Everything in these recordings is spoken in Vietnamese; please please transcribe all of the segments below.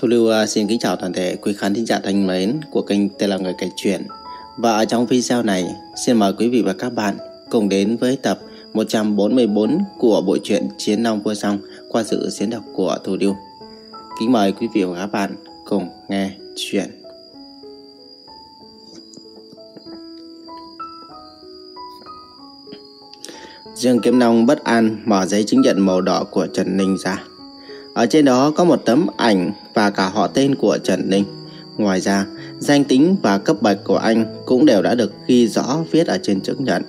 Thu Lưu à, xin kính chào toàn thể quý khán thính giả thân mến của kênh Tên là Người Kể Chuyện. Và ở trong video này, xin mời quý vị và các bạn cùng đến với tập 144 của bộ truyện Chiến Long Vua Song qua sự diễn đọc của Thu Lưu. Kính mời quý vị và các bạn cùng nghe chuyện. Dương Kiếm Long bất an mở giấy chứng nhận màu đỏ của Trần Ninh ra ở trên đó có một tấm ảnh và cả họ tên của Trần Ninh. Ngoài ra, danh tính và cấp bậc của anh cũng đều đã được ghi rõ viết ở trên chứng nhận.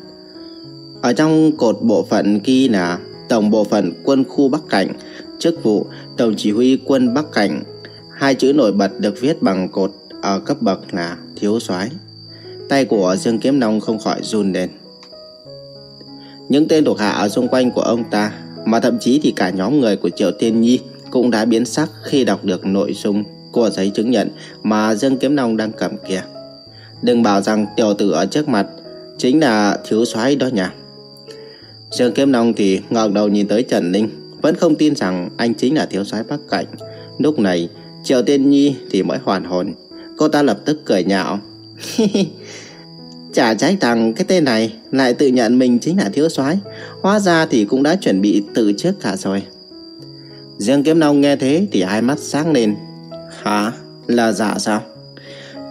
Ở trong cột bộ phận ghi là Tổng bộ phận quân khu Bắc Cảnh, chức vụ Tổng chỉ huy quân Bắc Cảnh. Hai chữ nổi bật được viết bằng cột ở cấp bậc là thiếu soái. Tay của Dương Kiếm Long không khỏi run lên. Những tên thuộc hạ ở xung quanh của ông ta, mà thậm chí thì cả nhóm người của Triệu Thiên Nhi cũng đã biến sắc khi đọc được nội dung của giấy chứng nhận mà Dương Kiếm Long đang cầm kia. Đừng bảo rằng tiểu tử ở trước mặt chính là thiếu soái đó nhỉ. Dương Kiếm Long thì ngẩng đầu nhìn tới Trần Ninh, vẫn không tin rằng anh chính là thiếu soái Bắc Cảnh. Lúc này, Triệu Tiên Nhi thì mới hoàn hồn. Cô ta lập tức cười nhạo. Chả trách rằng cái tên này lại tự nhận mình chính là thiếu soái, hóa ra thì cũng đã chuẩn bị từ trước cả rồi. Dương Kiếm Long nghe thế thì hai mắt sáng lên. Hả? Là giả sao?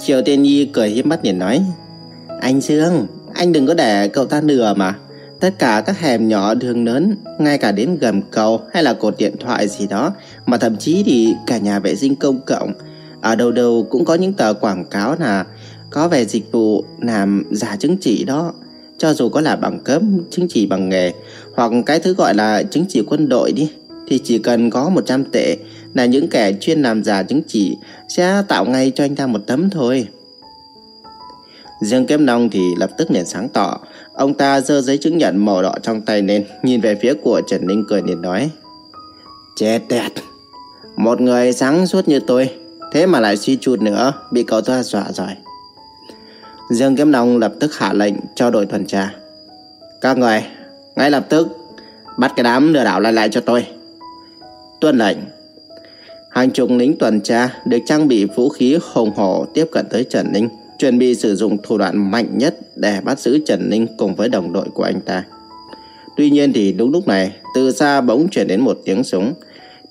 Triệu Tiên Nhi cười hiếp mắt nhìn nói. Anh Dương, anh đừng có để cậu ta lừa mà. Tất cả các hẻm nhỏ đường lớn, ngay cả đến gầm cầu hay là cột điện thoại gì đó, mà thậm chí thì cả nhà vệ sinh công cộng, ở đâu đâu cũng có những tờ quảng cáo là có về dịch vụ làm giả chứng chỉ đó. Cho dù có là bằng cấp, chứng chỉ bằng nghề, hoặc cái thứ gọi là chứng chỉ quân đội đi, thì chỉ cần có 100 tệ là những kẻ chuyên làm giả chứng chỉ sẽ tạo ngay cho anh ta một tấm thôi. Dương Kiếm Long thì lập tức liền sáng tỏ. Ông ta giơ giấy chứng nhận màu đỏ trong tay lên, nhìn về phía của Trần Ninh cười liền nói. Chết tiệt! Một người sáng suốt như tôi, thế mà lại suy chút nữa, bị cậu ta dọa rồi. Dương Kiếm Long lập tức hạ lệnh cho đội tuần tra. Các người, ngay lập tức bắt cái đám lừa đảo lại lại cho tôi. Tuân lệnh. Hàng chục lính tuần tra được trang bị vũ khí hùng hổ tiếp cận tới Trần Ninh, chuẩn bị sử dụng thủ đoạn mạnh nhất để bắt giữ Trần Ninh cùng với đồng đội của anh ta. Tuy nhiên thì đúng lúc này, từ xa bỗng chuyển đến một tiếng súng.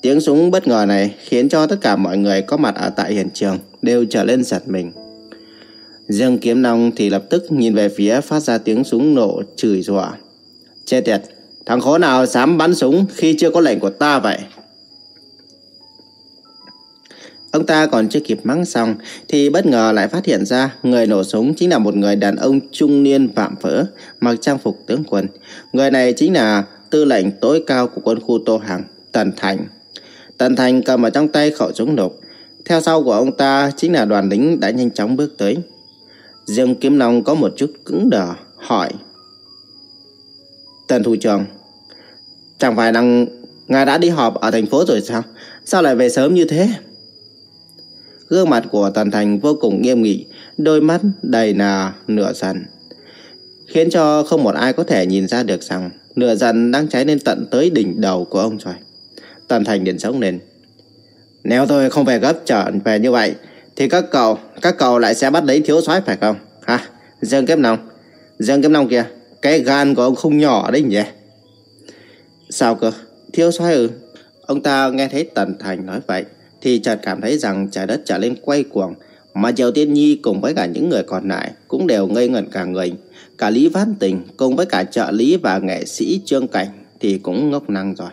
Tiếng súng bất ngờ này khiến cho tất cả mọi người có mặt ở tại hiện trường đều trở lên giật mình. Dương Kiếm Long thì lập tức nhìn về phía phát ra tiếng súng nổ chửi rủa. Chết tiệt, thằng khốn nào dám bắn súng khi chưa có lệnh của ta vậy? Ông ta còn chưa kịp mắng xong thì bất ngờ lại phát hiện ra người nổ súng chính là một người đàn ông trung niên vạm vỡ mặc trang phục tướng quân. Người này chính là tư lệnh tối cao của quân khu Tô Hằng, Tần Thành. Tần Thành cầm ở trong tay khẩu súng nộp. Theo sau của ông ta chính là đoàn lính đã nhanh chóng bước tới. Dương Kiếm Long có một chút cứng đờ, hỏi. Tần Thủ trưởng, chẳng phải là ngài đã đi họp ở thành phố rồi sao? Sao lại về sớm như thế? Gương mặt của Tần Thành vô cùng nghiêm nghị, đôi mắt đầy là nửa giận. Khiến cho không một ai có thể nhìn ra được rằng nửa giận đang cháy lên tận tới đỉnh đầu của ông rồi. Tần Thành điện sống lên. Nếu tôi không về gấp trở về như vậy, thì các cậu, các cậu lại sẽ bắt lấy thiếu soái phải không? Hả? Dương Kiếm Long. Dương Kiếm Long kìa, cái gan của ông không nhỏ đấy nhỉ? Sao cơ? Thiếu soái ư? Ông ta nghe thấy Tần Thành nói vậy thì chợt cảm thấy rằng trái đất trở lên quay cuồng, mà Triều Tiên Nhi cùng với cả những người còn lại cũng đều ngây ngẩn cả người. Cả Lý Văn Tình cùng với cả trợ lý và nghệ sĩ Trương Cảnh thì cũng ngốc năng rồi.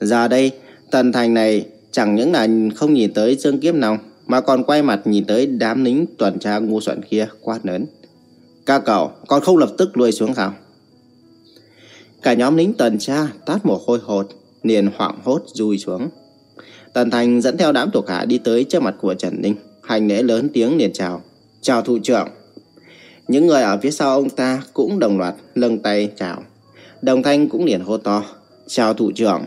Giờ đây, Tần Thành này chẳng những là không nhìn tới Dương Kiếp Long mà còn quay mặt nhìn tới đám lính tuần tra ngu xuẩn kia quát lớn. Các cậu còn không lập tức lùi xuống sao? Cả nhóm lính tuần tra tát mồ hôi hột, liền hoảng hốt rùi xuống. Tần Thành dẫn theo đám thuộc hạ đi tới trước mặt của Trần Ninh, hành lễ lớn tiếng liền chào. Chào thủ trưởng. Những người ở phía sau ông ta cũng đồng loạt lâng tay chào. Đồng Thanh cũng liền hô to. Chào thủ trưởng.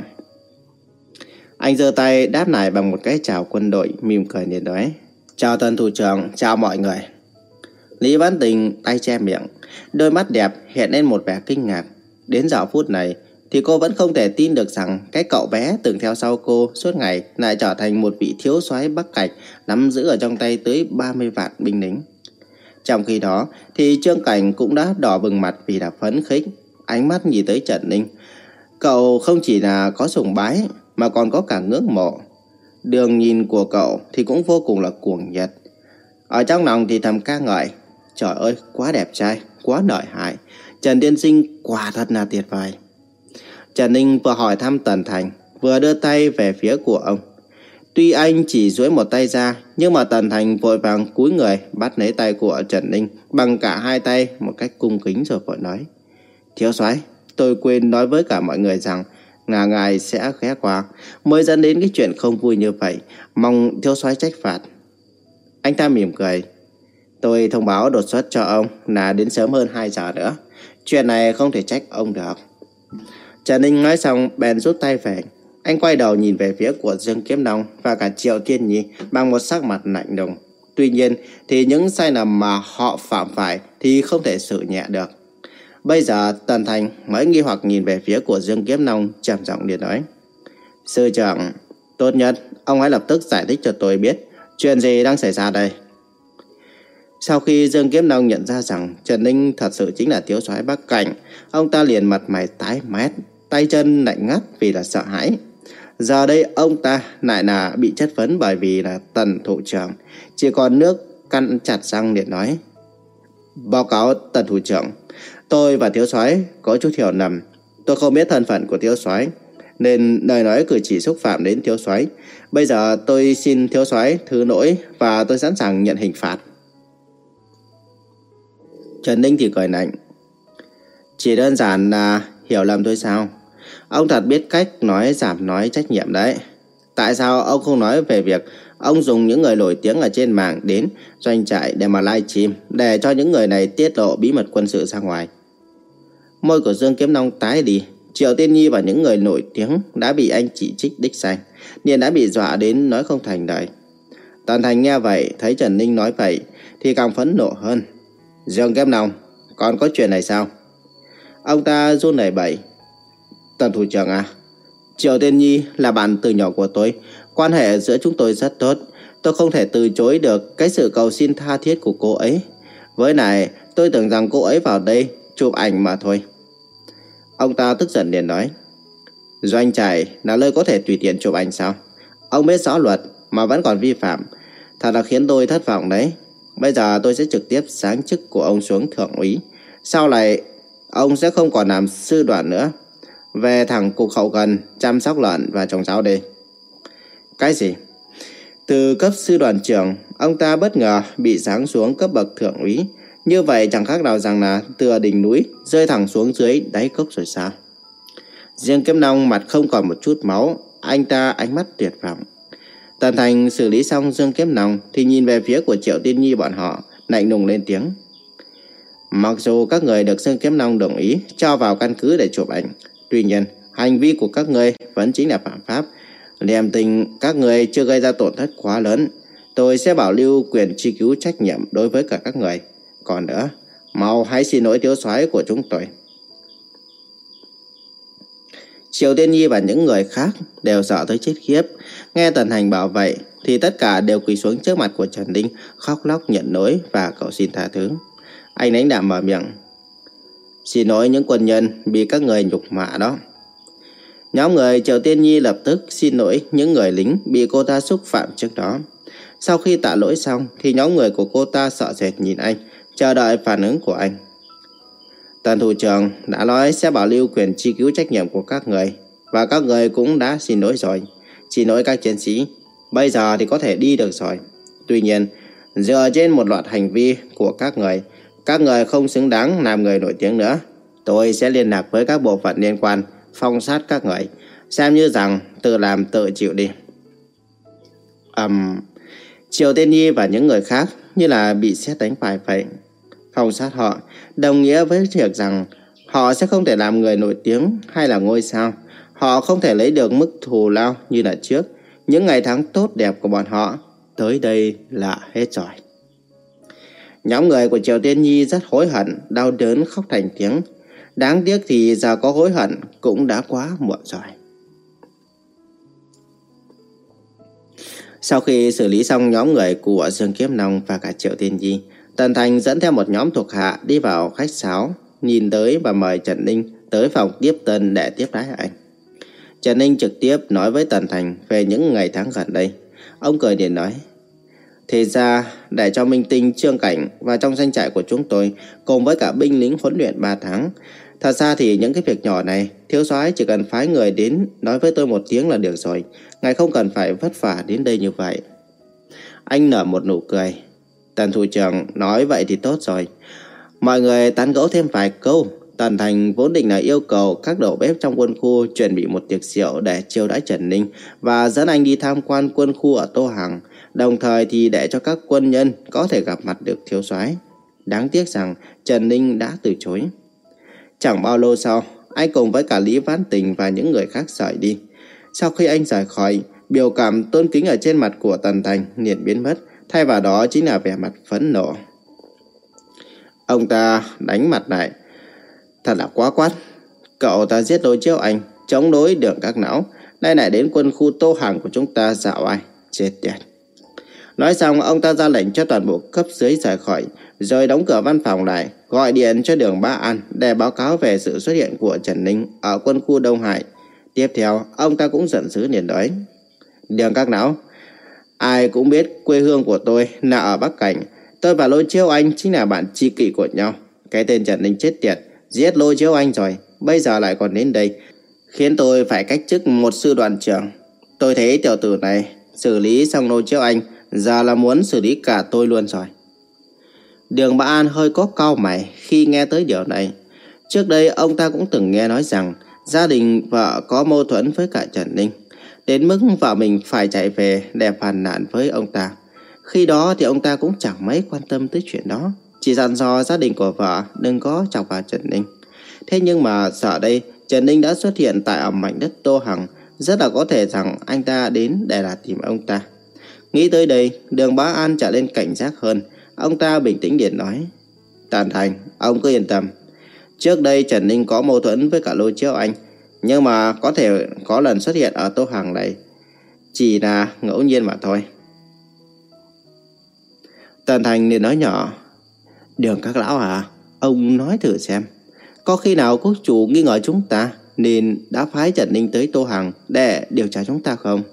Anh giơ tay đáp lại bằng một cái chào quân đội mỉm cười liền nói. Chào tân thủ trưởng, chào mọi người. Lý Văn Tình tay che miệng, đôi mắt đẹp hiện lên một vẻ kinh ngạc. Đến giờ phút này, thì cô vẫn không thể tin được rằng cái cậu bé từng theo sau cô suốt ngày lại trở thành một vị thiếu soái Bắc Cảnh nắm giữ ở trong tay tới 30 vạn binh lính. Trong khi đó thì Trương Cảnh cũng đã đỏ bừng mặt vì đã phấn khích, ánh mắt nhìn tới Trần Ninh. Cậu không chỉ là có sùng bái mà còn có cả ngưỡng mộ. Đường nhìn của cậu thì cũng vô cùng là cuồng nhiệt. Ở trong lòng thì thầm ca ngợi, trời ơi quá đẹp trai, quá lợi hại, Trần Tiên Sinh quả thật là tuyệt vời. Trần Ninh vừa hỏi thăm Tần Thành, vừa đưa tay về phía của ông. Tuy anh chỉ duỗi một tay ra, nhưng mà Tần Thành vội vàng cúi người bắt lấy tay của Trần Ninh bằng cả hai tay một cách cung kính rồi vội nói. Thiếu soái, tôi quên nói với cả mọi người rằng ngà ngài sẽ ghé qua, mới dẫn đến cái chuyện không vui như vậy, mong thiếu soái trách phạt. Anh ta mỉm cười. Tôi thông báo đột xuất cho ông là đến sớm hơn 2 giờ nữa. Chuyện này không thể trách ông được. Trần Ninh nói xong bèn rút tay về. Anh quay đầu nhìn về phía của Dương Kiếm Đông và cả Triệu thiên Nhi bằng một sắc mặt lạnh lùng. Tuy nhiên thì những sai lầm mà họ phạm phải thì không thể xử nhẹ được. Bây giờ Tần Thành mới nghi hoặc nhìn về phía của Dương Kiếm Nông trầm giọng điện nói. Sư trưởng, tốt nhất ông hãy lập tức giải thích cho tôi biết chuyện gì đang xảy ra đây. Sau khi Dương Kiếm Nông nhận ra rằng Trần Ninh thật sự chính là thiếu soái Bắc Cảnh, ông ta liền mặt mày tái mét, tay chân lạnh ngắt vì là sợ hãi. Giờ đây ông ta lại là bị chất vấn bởi vì là tần thủ trưởng, chỉ còn nước căn chặt răng để nói. Báo cáo tần thủ trưởng, tôi và thiếu soái có chút hiểu lầm, tôi không biết thân phận của thiếu soái nên lời nói cử chỉ xúc phạm đến thiếu soái. Bây giờ tôi xin thiếu soái thứ lỗi và tôi sẵn sàng nhận hình phạt. Trần Ninh thì cười lạnh. Chỉ đơn giản là hiểu lầm thôi sao? Ông thật biết cách nói giảm nói trách nhiệm đấy. Tại sao ông không nói về việc ông dùng những người nổi tiếng ở trên mạng đến doanh trại để mà live stream để cho những người này tiết lộ bí mật quân sự ra ngoài? Môi của Dương Kiếm Long tái đi. Triệu Tiên Nhi và những người nổi tiếng đã bị anh chỉ trích đích danh, nên đã bị dọa đến nói không thành lời. Tần Thành nghe vậy, thấy Trần Ninh nói vậy, thì càng phẫn nộ hơn. Dương Kiếm Long, còn có chuyện này sao? Ông ta run nảy bẩy. Tần thủ trưởng à, Triệu Tiên Nhi là bạn từ nhỏ của tôi, quan hệ giữa chúng tôi rất tốt. Tôi không thể từ chối được cái sự cầu xin tha thiết của cô ấy. Với này, tôi tưởng rằng cô ấy vào đây chụp ảnh mà thôi. Ông ta tức giận liền nói. Doanh trại là nơi có thể tùy tiện chụp ảnh sao? Ông biết rõ luật mà vẫn còn vi phạm. Thật là khiến tôi thất vọng đấy. Bây giờ tôi sẽ trực tiếp sáng chức của ông xuống thượng úy. Sau này, ông sẽ không còn làm sư đoàn nữa. Về thẳng cục hậu cần, chăm sóc lợn và trồng rau đi Cái gì? Từ cấp sư đoàn trưởng, ông ta bất ngờ bị giáng xuống cấp bậc thượng úy. Như vậy chẳng khác nào rằng là từ đỉnh núi rơi thẳng xuống dưới đáy cốc rồi sao? Riêng kiếm nong mặt không còn một chút máu, anh ta ánh mắt tuyệt vọng. Tần Thành xử lý xong dương kiếm nòng thì nhìn về phía của Triệu Tiên Nhi bọn họ, lạnh lùng lên tiếng. Mặc dù các người được Dương Kiếm Nòng đồng ý cho vào căn cứ để chụp ảnh, tuy nhiên hành vi của các người vẫn chính là phạm pháp. Niềm tình các người chưa gây ra tổn thất quá lớn, tôi sẽ bảo lưu quyền truy cứu trách nhiệm đối với cả các người. Còn nữa, mau hãy xin lỗi thiếu soái của chúng tôi. Triệu Tiên Nhi và những người khác đều sợ tới chết khiếp. Nghe Tần Hành bảo vậy thì tất cả đều quỳ xuống trước mặt của Trần Đinh khóc lóc nhận lỗi và cầu xin tha thứ. Anh đánh đạm mở miệng. Xin lỗi những quân nhân bị các người nhục mạ đó. Nhóm người Triều Tiên Nhi lập tức xin lỗi những người lính bị cô ta xúc phạm trước đó. Sau khi tạ lỗi xong thì nhóm người của cô ta sợ sệt nhìn anh, chờ đợi phản ứng của anh. Tần thủ trưởng đã nói sẽ bảo lưu quyền truy cứu trách nhiệm của các người và các người cũng đã xin lỗi rồi. Xin lỗi các chiến sĩ, bây giờ thì có thể đi được rồi. Tuy nhiên, dựa trên một loạt hành vi của các người, các người không xứng đáng làm người nổi tiếng nữa. Tôi sẽ liên lạc với các bộ phận liên quan, phong sát các người, xem như rằng tự làm tự chịu đi. Um, Triều Tiên Nhi và những người khác như là bị xét đánh phải vậy. Phong sát họ đồng nghĩa với việc rằng họ sẽ không thể làm người nổi tiếng hay là ngôi sao. Họ không thể lấy được mức thù lao như là trước. Những ngày tháng tốt đẹp của bọn họ tới đây là hết rồi. Nhóm người của Triều Tiên Nhi rất hối hận, đau đớn khóc thành tiếng. Đáng tiếc thì giờ có hối hận cũng đã quá muộn rồi. Sau khi xử lý xong nhóm người của Dương Kiếm Nông và cả Triệu Tiên Nhi, Tần Thành dẫn theo một nhóm thuộc hạ đi vào khách sáo, nhìn tới và mời Trần Ninh tới phòng tiếp tân để tiếp đái anh. Trần Ninh trực tiếp nói với Tần Thành về những ngày tháng gần đây. Ông cười điện nói, thì ra, để cho minh tinh trương cảnh và trong danh trại của chúng tôi cùng với cả binh lính huấn luyện 3 tháng, Thật ra thì những cái việc nhỏ này, thiếu soái chỉ cần phái người đến nói với tôi một tiếng là được rồi. Ngài không cần phải vất vả đến đây như vậy. Anh nở một nụ cười. Tần thủ trưởng nói vậy thì tốt rồi. Mọi người tán gẫu thêm vài câu. Tần Thành vốn định là yêu cầu các đầu bếp trong quân khu chuẩn bị một tiệc rượu để chiêu đãi Trần Ninh và dẫn anh đi tham quan quân khu ở Tô Hằng, đồng thời thì để cho các quân nhân có thể gặp mặt được thiếu soái. Đáng tiếc rằng Trần Ninh đã từ chối. Chẳng bao lâu sau, anh cùng với cả Lý Văn Tình và những người khác rời đi. Sau khi anh rời khỏi, biểu cảm tôn kính ở trên mặt của Tần Thành liền biến mất, thay vào đó chính là vẻ mặt phẫn nộ. Ông ta đánh mặt lại. Thật là quá quát. Cậu ta giết đối chiếu anh, chống đối đường các não. Nay lại đến quân khu tô hàng của chúng ta dạo ai. Chết tiệt. Nói xong, ông ta ra lệnh cho toàn bộ cấp dưới rời khỏi, rồi đóng cửa văn phòng lại, gọi điện cho đường Ba An để báo cáo về sự xuất hiện của Trần Ninh ở quân khu Đông Hải. Tiếp theo, ông ta cũng giận dữ liền nói. Đường các não, ai cũng biết quê hương của tôi là ở Bắc Cảnh. Tôi và Lôi Chiêu Anh chính là bạn tri kỷ của nhau. Cái tên Trần Ninh chết tiệt, giết Lôi Chiêu Anh rồi, bây giờ lại còn đến đây. Khiến tôi phải cách chức một sư đoàn trưởng. Tôi thấy tiểu tử này xử lý xong Lôi Chiêu Anh, giờ là muốn xử lý cả tôi luôn rồi. Đường Bá An hơi có cau mày khi nghe tới điều này. Trước đây, ông ta cũng từng nghe nói rằng gia đình vợ có mâu thuẫn với cả Trần Ninh. Đến mức vợ mình phải chạy về để phàn nàn với ông ta. Khi đó thì ông ta cũng chẳng mấy quan tâm tới chuyện đó. Chỉ dặn dò gia đình của vợ đừng có chọc vào Trần Ninh. Thế nhưng mà giờ đây, Trần Ninh đã xuất hiện tại ở mảnh đất Tô Hằng. Rất là có thể rằng anh ta đến để là tìm ông ta. Nghĩ tới đây, đường bá An trở lên cảnh giác hơn. Ông ta bình tĩnh điện nói. Tàn thành, ông cứ yên tâm. Trước đây Trần Ninh có mâu thuẫn với cả lôi chiếu anh Nhưng mà có thể có lần xuất hiện ở tô hàng này. Chỉ là ngẫu nhiên mà thôi. Tàn Thành liền nói nhỏ. Đường các lão à Ông nói thử xem. Có khi nào quốc chủ nghi ngờ chúng ta Nên đã phái Trần Ninh tới Tô Hằng Để điều tra chúng ta không?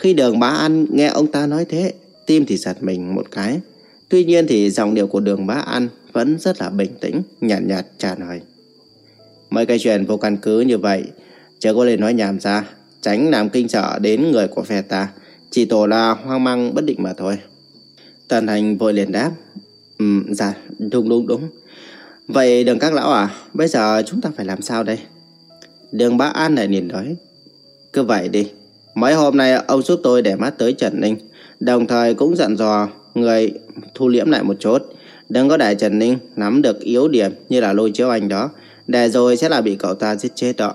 Khi đường bá ăn nghe ông ta nói thế tim thì giật mình một cái. Tuy nhiên thì giọng điệu của đường bá ăn vẫn rất là bình tĩnh, nhạt nhạt trả lời. Mấy cái chuyện vô căn cứ như vậy, chớ có nên nói nhảm ra, tránh làm kinh sợ đến người của phe ta, chỉ tổ là hoang mang bất định mà thôi. Tần hành vội liền đáp, Ừ, dạ, đúng đúng đúng. Vậy đường các lão à, bây giờ chúng ta phải làm sao đây? Đường bá an lại liền nói, cứ vậy đi, mấy hôm nay ông giúp tôi để mắt tới Trần Ninh, Đồng thời cũng dặn dò người thu liễm lại một chút. Đừng có để Trần Ninh nắm được yếu điểm như là lôi chiếu anh đó. Để rồi sẽ là bị cậu ta giết chết đó.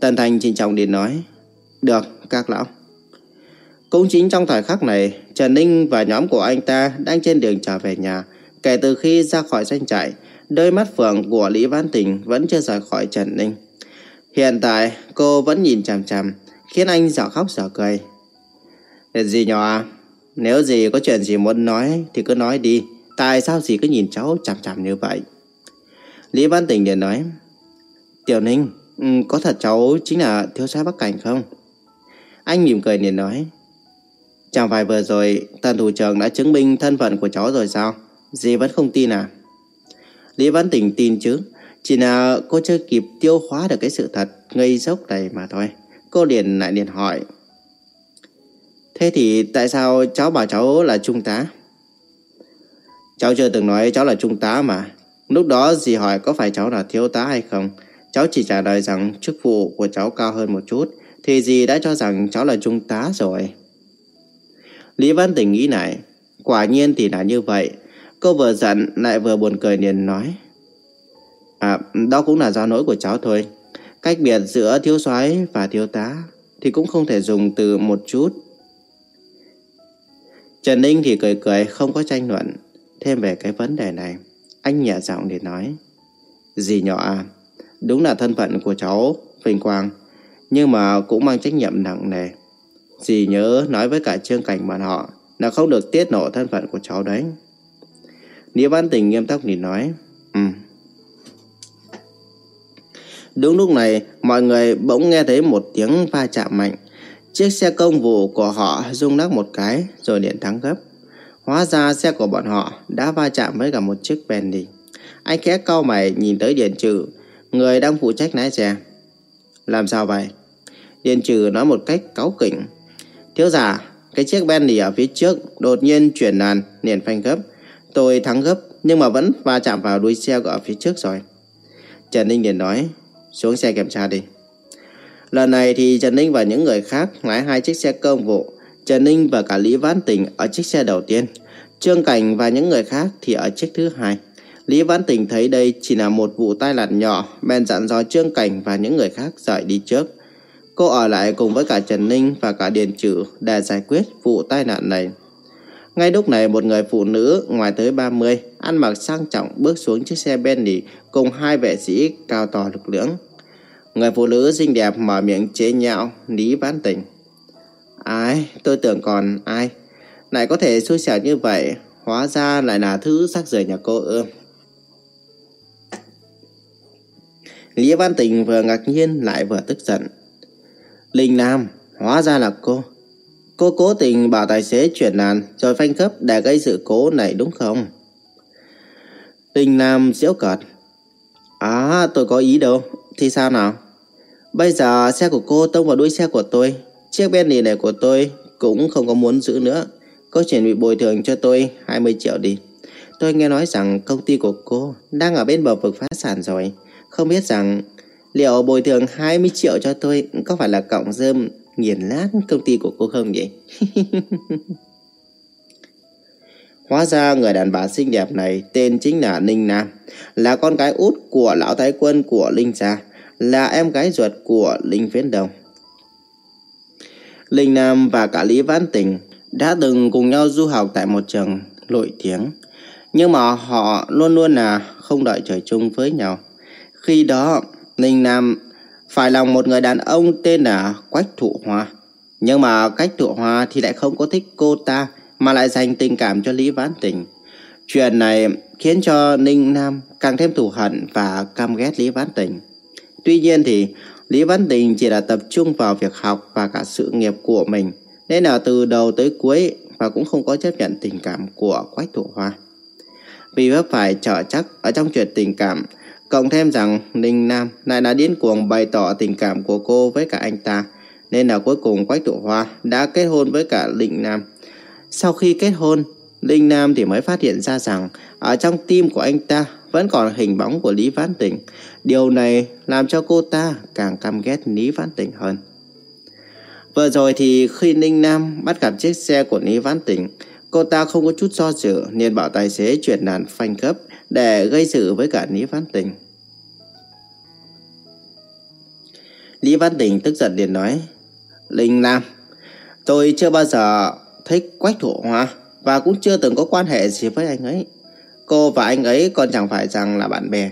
Tần Thành trình trọng điện nói. Được, các lão. Cũng chính trong thời khắc này, Trần Ninh và nhóm của anh ta đang trên đường trở về nhà. Kể từ khi ra khỏi doanh trại, đôi mắt phượng của Lý Văn Tình vẫn chưa rời khỏi Trần Ninh. Hiện tại, cô vẫn nhìn chằm chằm, khiến anh dở khóc dở cười. Dì nhỏ à? nếu dì có chuyện gì muốn nói thì cứ nói đi. Tại sao dì cứ nhìn cháu chằm chằm như vậy? Lý Văn Tình liền nói. Tiểu Ninh, ừ, có thật cháu chính là thiếu sai Bắc Cảnh không? Anh mỉm cười liền nói. Chẳng phải vừa rồi tần thủ trưởng đã chứng minh thân phận của cháu rồi sao? Dì vẫn không tin à? Lý Văn Tình tin chứ. Chỉ là cô chưa kịp tiêu hóa được cái sự thật ngây dốc này mà thôi. Cô liền lại liền hỏi. Thế thì tại sao cháu bảo cháu là trung tá? Cháu chưa từng nói cháu là trung tá mà. Lúc đó dì hỏi có phải cháu là thiếu tá hay không. Cháu chỉ trả lời rằng chức vụ của cháu cao hơn một chút. Thì dì đã cho rằng cháu là trung tá rồi. Lý Văn Tình nghĩ lại. Quả nhiên thì là như vậy. Cô vừa giận lại vừa buồn cười liền nói. À, đó cũng là do lỗi của cháu thôi. Cách biệt giữa thiếu soái và thiếu tá thì cũng không thể dùng từ một chút Trần Ninh thì cười cười không có tranh luận thêm về cái vấn đề này. Anh nhẹ giọng để nói. Dì nhỏ à, đúng là thân phận của cháu vinh quang, nhưng mà cũng mang trách nhiệm nặng nề. Dì nhớ nói với cả Trương Cảnh bọn họ là không được tiết lộ thân phận của cháu đấy. Nghĩa Văn Tình nghiêm túc nhìn nói. Ừ. Đúng lúc này, mọi người bỗng nghe thấy một tiếng va chạm mạnh. Chiếc xe công vụ của họ rung lắc một cái rồi điện thắng gấp. Hóa ra xe của bọn họ đã va chạm với cả một chiếc Bentley. Anh khẽ cau mày nhìn tới Điền Trừ, người đang phụ trách lái xe. Làm sao vậy? Điền Trừ nói một cách cáu kỉnh. Thiếu giả, cái chiếc Bentley ở phía trước đột nhiên chuyển làn, liền phanh gấp. Tôi thắng gấp nhưng mà vẫn va chạm vào đuôi xe ở phía trước rồi. Trần Ninh liền nói, xuống xe kiểm tra đi. Lần này thì Trần Ninh và những người khác lái hai chiếc xe công vụ. Trần Ninh và cả Lý Vãn Tình ở chiếc xe đầu tiên. Trương Cảnh và những người khác thì ở chiếc thứ hai. Lý Vãn Tình thấy đây chỉ là một vụ tai nạn nhỏ, bèn dặn dò Trương Cảnh và những người khác rời đi trước. Cô ở lại cùng với cả Trần Ninh và cả Điền Trử để giải quyết vụ tai nạn này. Ngay lúc này một người phụ nữ ngoài tới 30, ăn mặc sang trọng bước xuống chiếc xe Bentley cùng hai vệ sĩ cao to lực lưỡng. Người phụ nữ xinh đẹp mở miệng chế nhạo, Lý Vãn Tình. Ai, tôi tưởng còn ai. Lại có thể xui xẻo như vậy, hóa ra lại là thứ sắc rời nhà cô ư. Lý Văn Tình vừa ngạc nhiên lại vừa tức giận. Linh Nam, hóa ra là cô. Cô cố tình bảo tài xế chuyển làn rồi phanh cấp để gây sự cố này đúng không? Đình Nam diễu cợt. À, tôi có ý đâu. Thì sao nào? Bây giờ xe của cô tông vào đuôi xe của tôi. Chiếc Bentley này của tôi cũng không có muốn giữ nữa. Cô chuẩn bị bồi thường cho tôi 20 triệu đi. Tôi nghe nói rằng công ty của cô đang ở bên bờ vực phá sản rồi. Không biết rằng liệu bồi thường 20 triệu cho tôi có phải là cộng dơm nghiền lát công ty của cô không vậy? Hóa ra người đàn bà xinh đẹp này tên chính là Ninh Nam, là con gái út của lão thái quân của Linh Gia, là em gái ruột của Linh Phiến Đồng. Linh Nam và cả Lý Vãn Tình đã từng cùng nhau du học tại một trường nổi tiếng, nhưng mà họ luôn luôn là không đợi trời chung với nhau. Khi đó, Ninh Nam phải lòng một người đàn ông tên là Quách Thụ Hoa. Nhưng mà Quách Thụ Hoa thì lại không có thích cô ta mà lại dành tình cảm cho Lý Vãn Tình. Chuyện này khiến cho Ninh Nam càng thêm thù hận và căm ghét Lý Vãn Tình. Tuy nhiên thì Lý Vãn Tình chỉ là tập trung vào việc học và cả sự nghiệp của mình. Nên là từ đầu tới cuối và cũng không có chấp nhận tình cảm của Quách Thụ Hoa. Vì vấp phải trở chắc ở trong chuyện tình cảm, cộng thêm rằng Ninh Nam lại là điên cuồng bày tỏ tình cảm của cô với cả anh ta, nên là cuối cùng Quách Tụ Hoa đã kết hôn với cả Ninh Nam. Sau khi kết hôn, Linh Nam thì mới phát hiện ra rằng ở trong tim của anh ta vẫn còn hình bóng của Lý Vãn Tình. Điều này làm cho cô ta càng căm ghét Lý Vãn Tình hơn. Vừa rồi thì khi Ninh Nam bắt gặp chiếc xe của Lý Vãn Tình, cô ta không có chút do dự nên bảo tài xế chuyển làn phanh cấp để gây sự với cả Lý Văn Tình. Lý Văn Tình tức giận liền nói, Linh Nam, tôi chưa bao giờ thích Quách Thụ Hoa và cũng chưa từng có quan hệ gì với anh ấy. Cô và anh ấy còn chẳng phải rằng là bạn bè.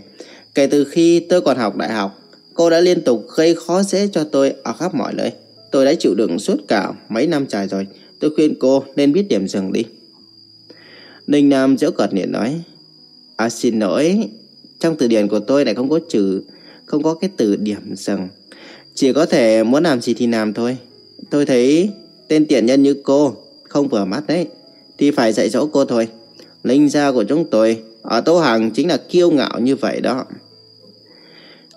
Kể từ khi tôi còn học đại học, cô đã liên tục gây khó dễ cho tôi ở khắp mọi nơi. Tôi đã chịu đựng suốt cả mấy năm trời rồi. Tôi khuyên cô nên biết điểm dừng đi. Ninh Nam dễ cợt liền nói. À xin lỗi, trong từ điển của tôi lại không có chữ, không có cái từ điểm dừng. Chỉ có thể muốn làm gì thì làm thôi. Tôi thấy tên tiện nhân như cô không vừa mắt đấy, thì phải dạy dỗ cô thôi. Linh gia của chúng tôi ở Tô Hàng chính là kiêu ngạo như vậy đó.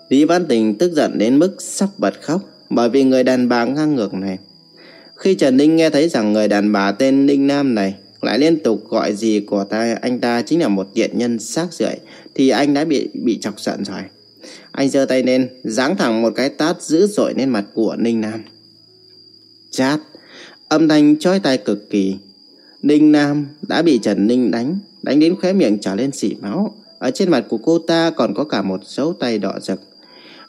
Lý Văn Tình tức giận đến mức sắp bật khóc bởi vì người đàn bà ngang ngược này. Khi Trần Ninh nghe thấy rằng người đàn bà tên Ninh Nam này lại liên tục gọi gì của ta, anh ta chính là một tiện nhân xác rưởi thì anh đã bị bị chọc giận rồi. Anh giơ tay lên, giáng thẳng một cái tát dữ dội lên mặt của Ninh Nam. Chát, âm thanh chói tai cực kỳ. Ninh Nam đã bị Trần Ninh đánh, đánh đến khóe miệng trở lên xỉ máu. Ở trên mặt của cô ta còn có cả một dấu tay đỏ rực.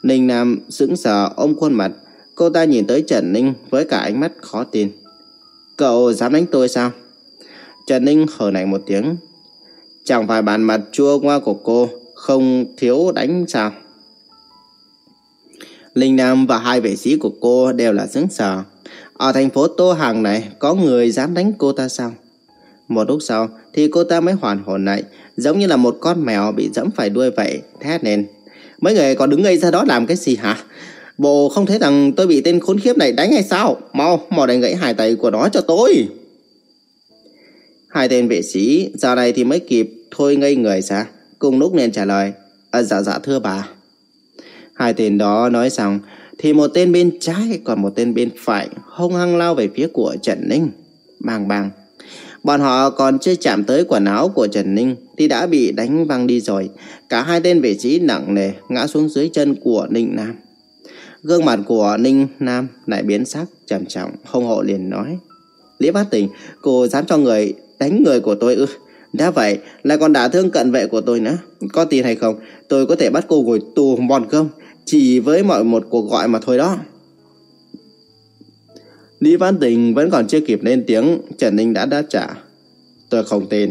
Ninh Nam sững sờ ôm khuôn mặt, cô ta nhìn tới Trần Ninh với cả ánh mắt khó tin. Cậu dám đánh tôi sao? Trần Ninh hờ lạnh một tiếng. Chẳng phải bản mặt chua ngoa của cô không thiếu đánh sao? Linh Nam và hai vệ sĩ của cô đều là sững sờ. Ở thành phố Tô Hàng này có người dám đánh cô ta sao? Một lúc sau thì cô ta mới hoàn hồn lại, giống như là một con mèo bị dẫm phải đuôi vậy, thét lên. Mấy người còn đứng ngây ra đó làm cái gì hả? Bộ không thấy rằng tôi bị tên khốn khiếp này đánh hay sao? Mau, mau đánh gãy hai tay của nó cho tôi. Hai tên vệ sĩ giờ này thì mới kịp thôi ngây người ra, cùng lúc nên trả lời. À, dạ dạ thưa bà. Hai tên đó nói xong thì một tên bên trái còn một tên bên phải hung hăng lao về phía của Trần Ninh. Bang bang. Bọn họ còn chưa chạm tới quần áo của Trần Ninh thì đã bị đánh văng đi rồi. Cả hai tên vệ sĩ nặng nề ngã xuống dưới chân của Ninh Nam. Gương mặt của Ninh Nam lại biến sắc trầm trọng, hung hộ liền nói. Lý Bát Tình, cô dám cho người đánh người của tôi ư? Đã vậy, lại còn đả thương cận vệ của tôi nữa. Có tin hay không, tôi có thể bắt cô ngồi tù mòn không? Chỉ với mọi một cuộc gọi mà thôi đó. Lý Văn Tình vẫn còn chưa kịp lên tiếng, Trần Ninh đã đáp trả. Tôi không tin.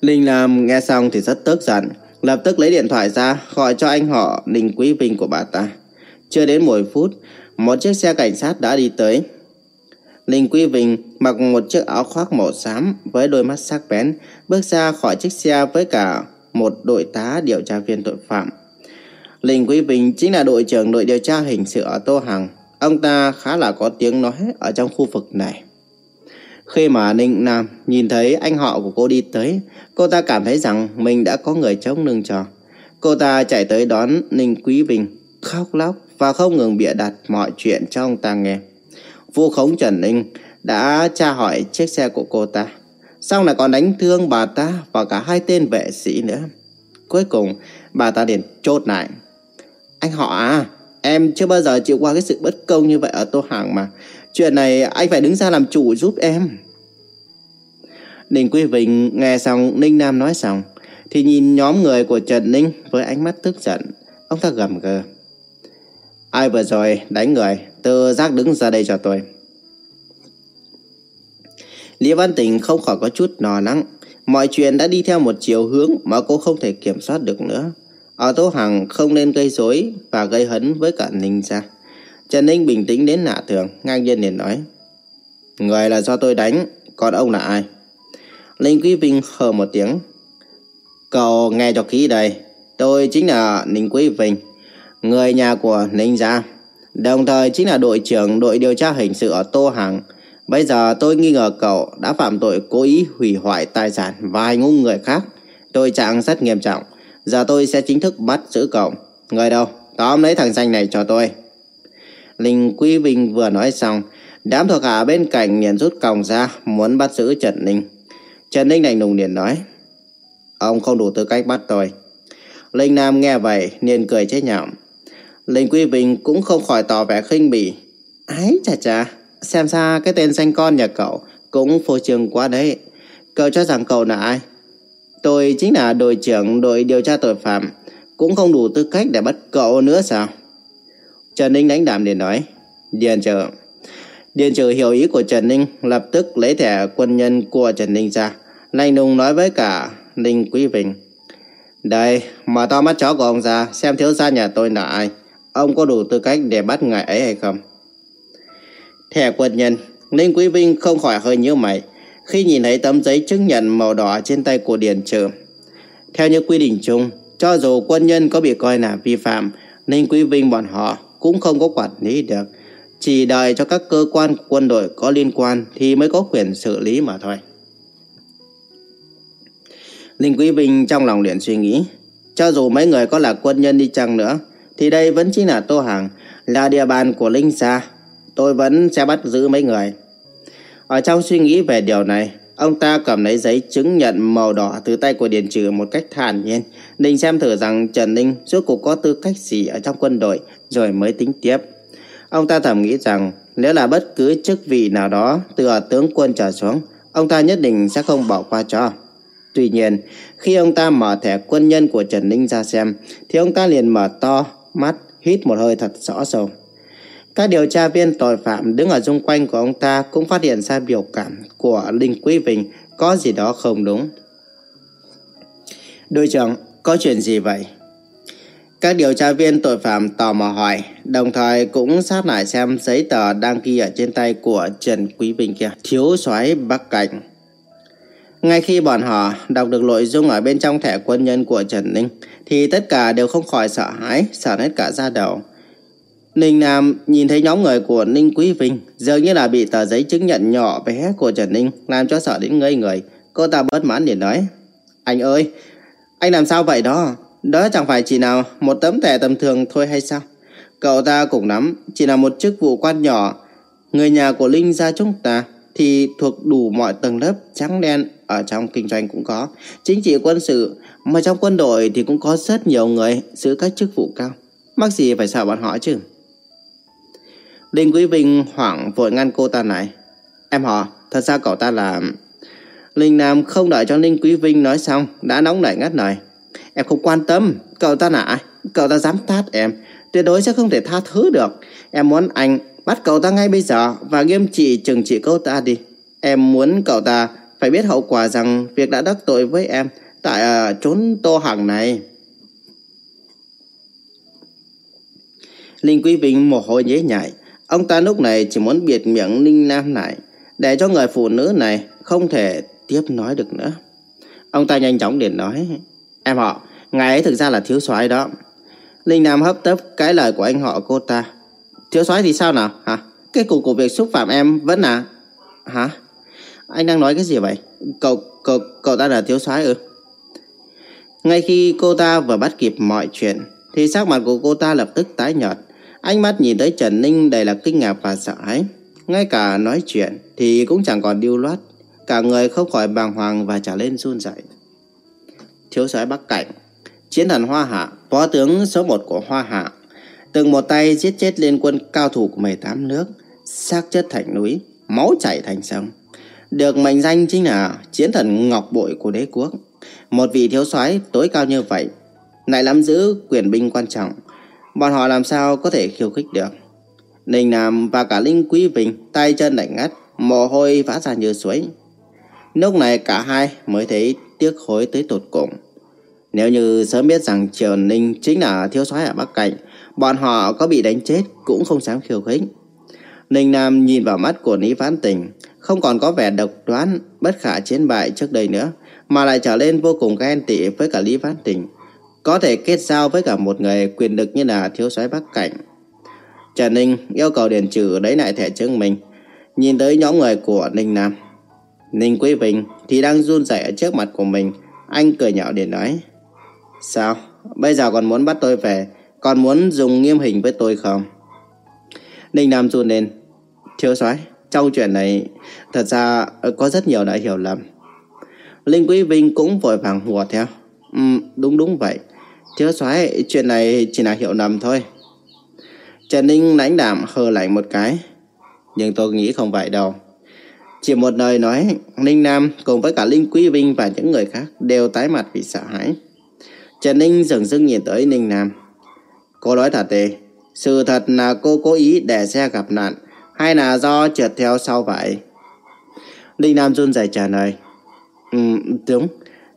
Linh Lam nghe xong thì rất tức giận, lập tức lấy điện thoại ra gọi cho anh họ Ninh Quý Vinh của bà ta. Chưa đến 10 phút, một chiếc xe cảnh sát đã đi tới. Ninh Quý Vinh mặc một chiếc áo khoác màu xám với đôi mắt sắc bén, bước ra khỏi chiếc xe với cả một đội tá điều tra viên tội phạm. Linh Quý Vinh chính là đội trưởng đội điều tra hình sự ở Tô Hằng. Ông ta khá là có tiếng nói ở trong khu vực này. Khi mà Ninh Nam nhìn thấy anh họ của cô đi tới, cô ta cảm thấy rằng mình đã có người chống lưng cho. Cô ta chạy tới đón Ninh Quý Vinh, khóc lóc và không ngừng bịa đặt mọi chuyện cho ông ta nghe. Vu khống Trần Ninh đã tra hỏi chiếc xe của cô ta. Xong này còn đánh thương bà ta và cả hai tên vệ sĩ nữa. Cuối cùng, bà ta liền chốt lại. Anh họ à, em chưa bao giờ chịu qua cái sự bất công như vậy ở Tô Hàng mà. Chuyện này anh phải đứng ra làm chủ giúp em. Ninh Quý Vinh nghe xong Ninh Nam nói xong thì nhìn nhóm người của Trần Ninh với ánh mắt tức giận. Ông ta gầm gừ. Ai vừa rồi đánh người, tự giác đứng ra đây cho tôi. Lý Văn Tình không khỏi có chút nò nắng. Mọi chuyện đã đi theo một chiều hướng mà cô không thể kiểm soát được nữa. Ở Tô Hằng không nên gây rối và gây hấn với cả Ninh ra. Trần Ninh bình tĩnh đến lạ thường, ngang nhiên liền nói. Người là do tôi đánh, còn ông là ai? Linh Quý Vinh hờ một tiếng. Cậu nghe cho kỹ đây, tôi chính là Ninh Quý Vinh, người nhà của Ninh Gia, đồng thời chính là đội trưởng đội điều tra hình sự ở Tô Hằng. Bây giờ tôi nghi ngờ cậu đã phạm tội cố ý hủy hoại tài sản và hành hung người khác. Tôi trạng rất nghiêm trọng. Giờ tôi sẽ chính thức bắt giữ cậu. Người đâu? Tóm lấy thằng danh này cho tôi. Linh Quý Vinh vừa nói xong, đám thuộc hạ bên cạnh liền rút còng ra muốn bắt giữ Trần Ninh. Trần Ninh đành nùng liền nói, ông không đủ tư cách bắt tôi. Linh Nam nghe vậy liền cười chết nhạo. Linh Quý Vinh cũng không khỏi tỏ vẻ khinh bỉ. Ái chà chà, xem ra cái tên danh con nhà cậu cũng phô trương quá đấy. Cậu cho rằng cậu là ai? Tôi chính là đội trưởng đội điều tra tội phạm, cũng không đủ tư cách để bắt cậu nữa sao? Trần Ninh đánh đạm để nói, Điền Trừ. Điền Trừ hiểu ý của Trần Ninh, lập tức lấy thẻ quân nhân của Trần Ninh ra, lanh nung nói với cả Ninh Quý Vinh. Đây, mở to mắt chó của ông ra, xem thiếu gia nhà tôi là ai. Ông có đủ tư cách để bắt ngài ấy hay không? Thẻ quân nhân, Ninh Quý Vinh không khỏi hơi nhíu mày khi nhìn thấy tấm giấy chứng nhận màu đỏ trên tay của Điền Trừ. Theo như quy định chung, cho dù quân nhân có bị coi là vi phạm, Ninh Quý Vinh bọn họ cũng không có quản lý được. Chỉ đợi cho các cơ quan quân đội có liên quan thì mới có quyền xử lý mà thôi. Ninh Quý Vinh trong lòng liền suy nghĩ, cho dù mấy người có là quân nhân đi chăng nữa, thì đây vẫn chính là Tô Hàng, là địa bàn của Linh Sa. Tôi vẫn sẽ bắt giữ mấy người. Ở trong suy nghĩ về điều này, ông ta cầm lấy giấy chứng nhận màu đỏ từ tay của Điền Trừ một cách thản nhiên, định xem thử rằng Trần Ninh rốt cuộc có tư cách gì ở trong quân đội rồi mới tính tiếp. Ông ta thầm nghĩ rằng nếu là bất cứ chức vị nào đó từ ở tướng quân trở xuống, ông ta nhất định sẽ không bỏ qua cho. Tuy nhiên, khi ông ta mở thẻ quân nhân của Trần Ninh ra xem, thì ông ta liền mở to, mắt, hít một hơi thật rõ sâu. Các điều tra viên tội phạm đứng ở xung quanh của ông ta cũng phát hiện ra biểu cảm của Linh Quý Vinh có gì đó không đúng. Đội trưởng, có chuyện gì vậy? Các điều tra viên tội phạm tò mò hỏi, đồng thời cũng sát lại xem giấy tờ đang ghi ở trên tay của Trần Quý Vinh kia. Thiếu soái Bắc Cảnh. Ngay khi bọn họ đọc được nội dung ở bên trong thẻ quân nhân của Trần Ninh, thì tất cả đều không khỏi sợ hãi, sợ hết cả da đầu. Ninh Nam nhìn thấy nhóm người của Ninh Quý Vinh dường như là bị tờ giấy chứng nhận nhỏ bé của Trần Ninh làm cho sợ đến ngây người. Cô ta bất mãn để nói, Anh ơi, anh làm sao vậy đó? Đó chẳng phải chỉ nào một tấm thẻ tầm thường thôi hay sao? Cậu ta cũng nắm, chỉ là một chức vụ quan nhỏ. Người nhà của Linh gia chúng ta thì thuộc đủ mọi tầng lớp trắng đen ở trong kinh doanh cũng có. Chính trị quân sự, mà trong quân đội thì cũng có rất nhiều người giữ các chức vụ cao. Mắc gì phải sợ bọn họ chứ? Linh Quý Vinh hoảng vội ngăn cô ta lại. Em họ, thật ra cậu ta là... Linh Nam không đợi cho Linh Quý Vinh nói xong, đã nóng nảy ngắt lời. Em không quan tâm, cậu ta là ai? Cậu ta dám tát em, tuyệt đối sẽ không thể tha thứ được. Em muốn anh bắt cậu ta ngay bây giờ và nghiêm trị trừng trị cậu ta đi. Em muốn cậu ta phải biết hậu quả rằng việc đã đắc tội với em tại à, uh, trốn tô hàng này. Linh Quý Vinh mồ hôi nhễ nhại. Ông ta lúc này chỉ muốn biệt miệng Ninh Nam lại để cho người phụ nữ này không thể tiếp nói được nữa. Ông ta nhanh chóng liền nói Em họ, ngài ấy thực ra là thiếu soái đó. Linh Nam hấp tấp cái lời của anh họ cô ta. Thiếu soái thì sao nào? Hả? Cái cục của việc xúc phạm em vẫn là... Hả? Anh đang nói cái gì vậy? Cậu, cậu, cậu ta là thiếu soái ư? Ngay khi cô ta vừa bắt kịp mọi chuyện, thì sắc mặt của cô ta lập tức tái nhợt. Ánh mắt nhìn tới Trần Ninh đầy là kinh ngạc và sợ hãi. Ngay cả nói chuyện thì cũng chẳng còn điêu loát. Cả người không khỏi bàng hoàng và trở lên run rẩy thiếu soái Bắc Cảnh, chiến thần Hoa Hạ, phó tướng số 1 của Hoa Hạ, từng một tay giết chết liên quân cao thủ của 18 nước, xác chất thành núi, máu chảy thành sông. Được mệnh danh chính là chiến thần ngọc bội của đế quốc. Một vị thiếu soái tối cao như vậy, lại nắm giữ quyền binh quan trọng, bọn họ làm sao có thể khiêu khích được. Ninh Nam và cả Linh Quý Vinh tay chân lạnh ngắt, mồ hôi vã ra như suối. Lúc này cả hai mới thấy tiếc hối tới tột cùng. Nếu như sớm biết rằng Triều Ninh chính là thiếu soái ở Bắc Cảnh, bọn họ có bị đánh chết cũng không dám khiêu khích. Ninh Nam nhìn vào mắt của Lý Vãn Tình, không còn có vẻ độc đoán, bất khả chiến bại trước đây nữa, mà lại trở lên vô cùng ghen tị với cả Lý Vãn Tình. Có thể kết giao với cả một người quyền lực như là thiếu soái Bắc Cảnh. Trần Ninh yêu cầu Điền Trừ lấy lại thẻ chứng minh, nhìn tới nhóm người của Ninh Nam. Ninh Quý Vinh thì đang run rẩy ở trước mặt của mình. Anh cười nhạo để nói. Sao? Bây giờ còn muốn bắt tôi về, còn muốn dùng nghiêm hình với tôi không? Ninh Nam run lên. Thiếu soái trong chuyện này thật ra ờ, có rất nhiều đã hiểu lầm. Linh Quý Vinh cũng vội vàng hùa theo. Ừ, đúng đúng vậy. Thiếu soái chuyện này chỉ là hiểu lầm thôi. Trần Ninh lãnh đạm hờ lạnh một cái. Nhưng tôi nghĩ không vậy đâu. Chỉ một lời nói, Ninh Nam cùng với cả Linh Quý Vinh và những người khác đều tái mặt vì sợ hãi. Trần Ninh dừng dưng nhìn tới Ninh Nam. Cô nói thật đi, sự thật là cô cố ý để xe gặp nạn hay là do trượt theo sau vậy? đinh Nam run rẩy trả lời. Ừ, đúng.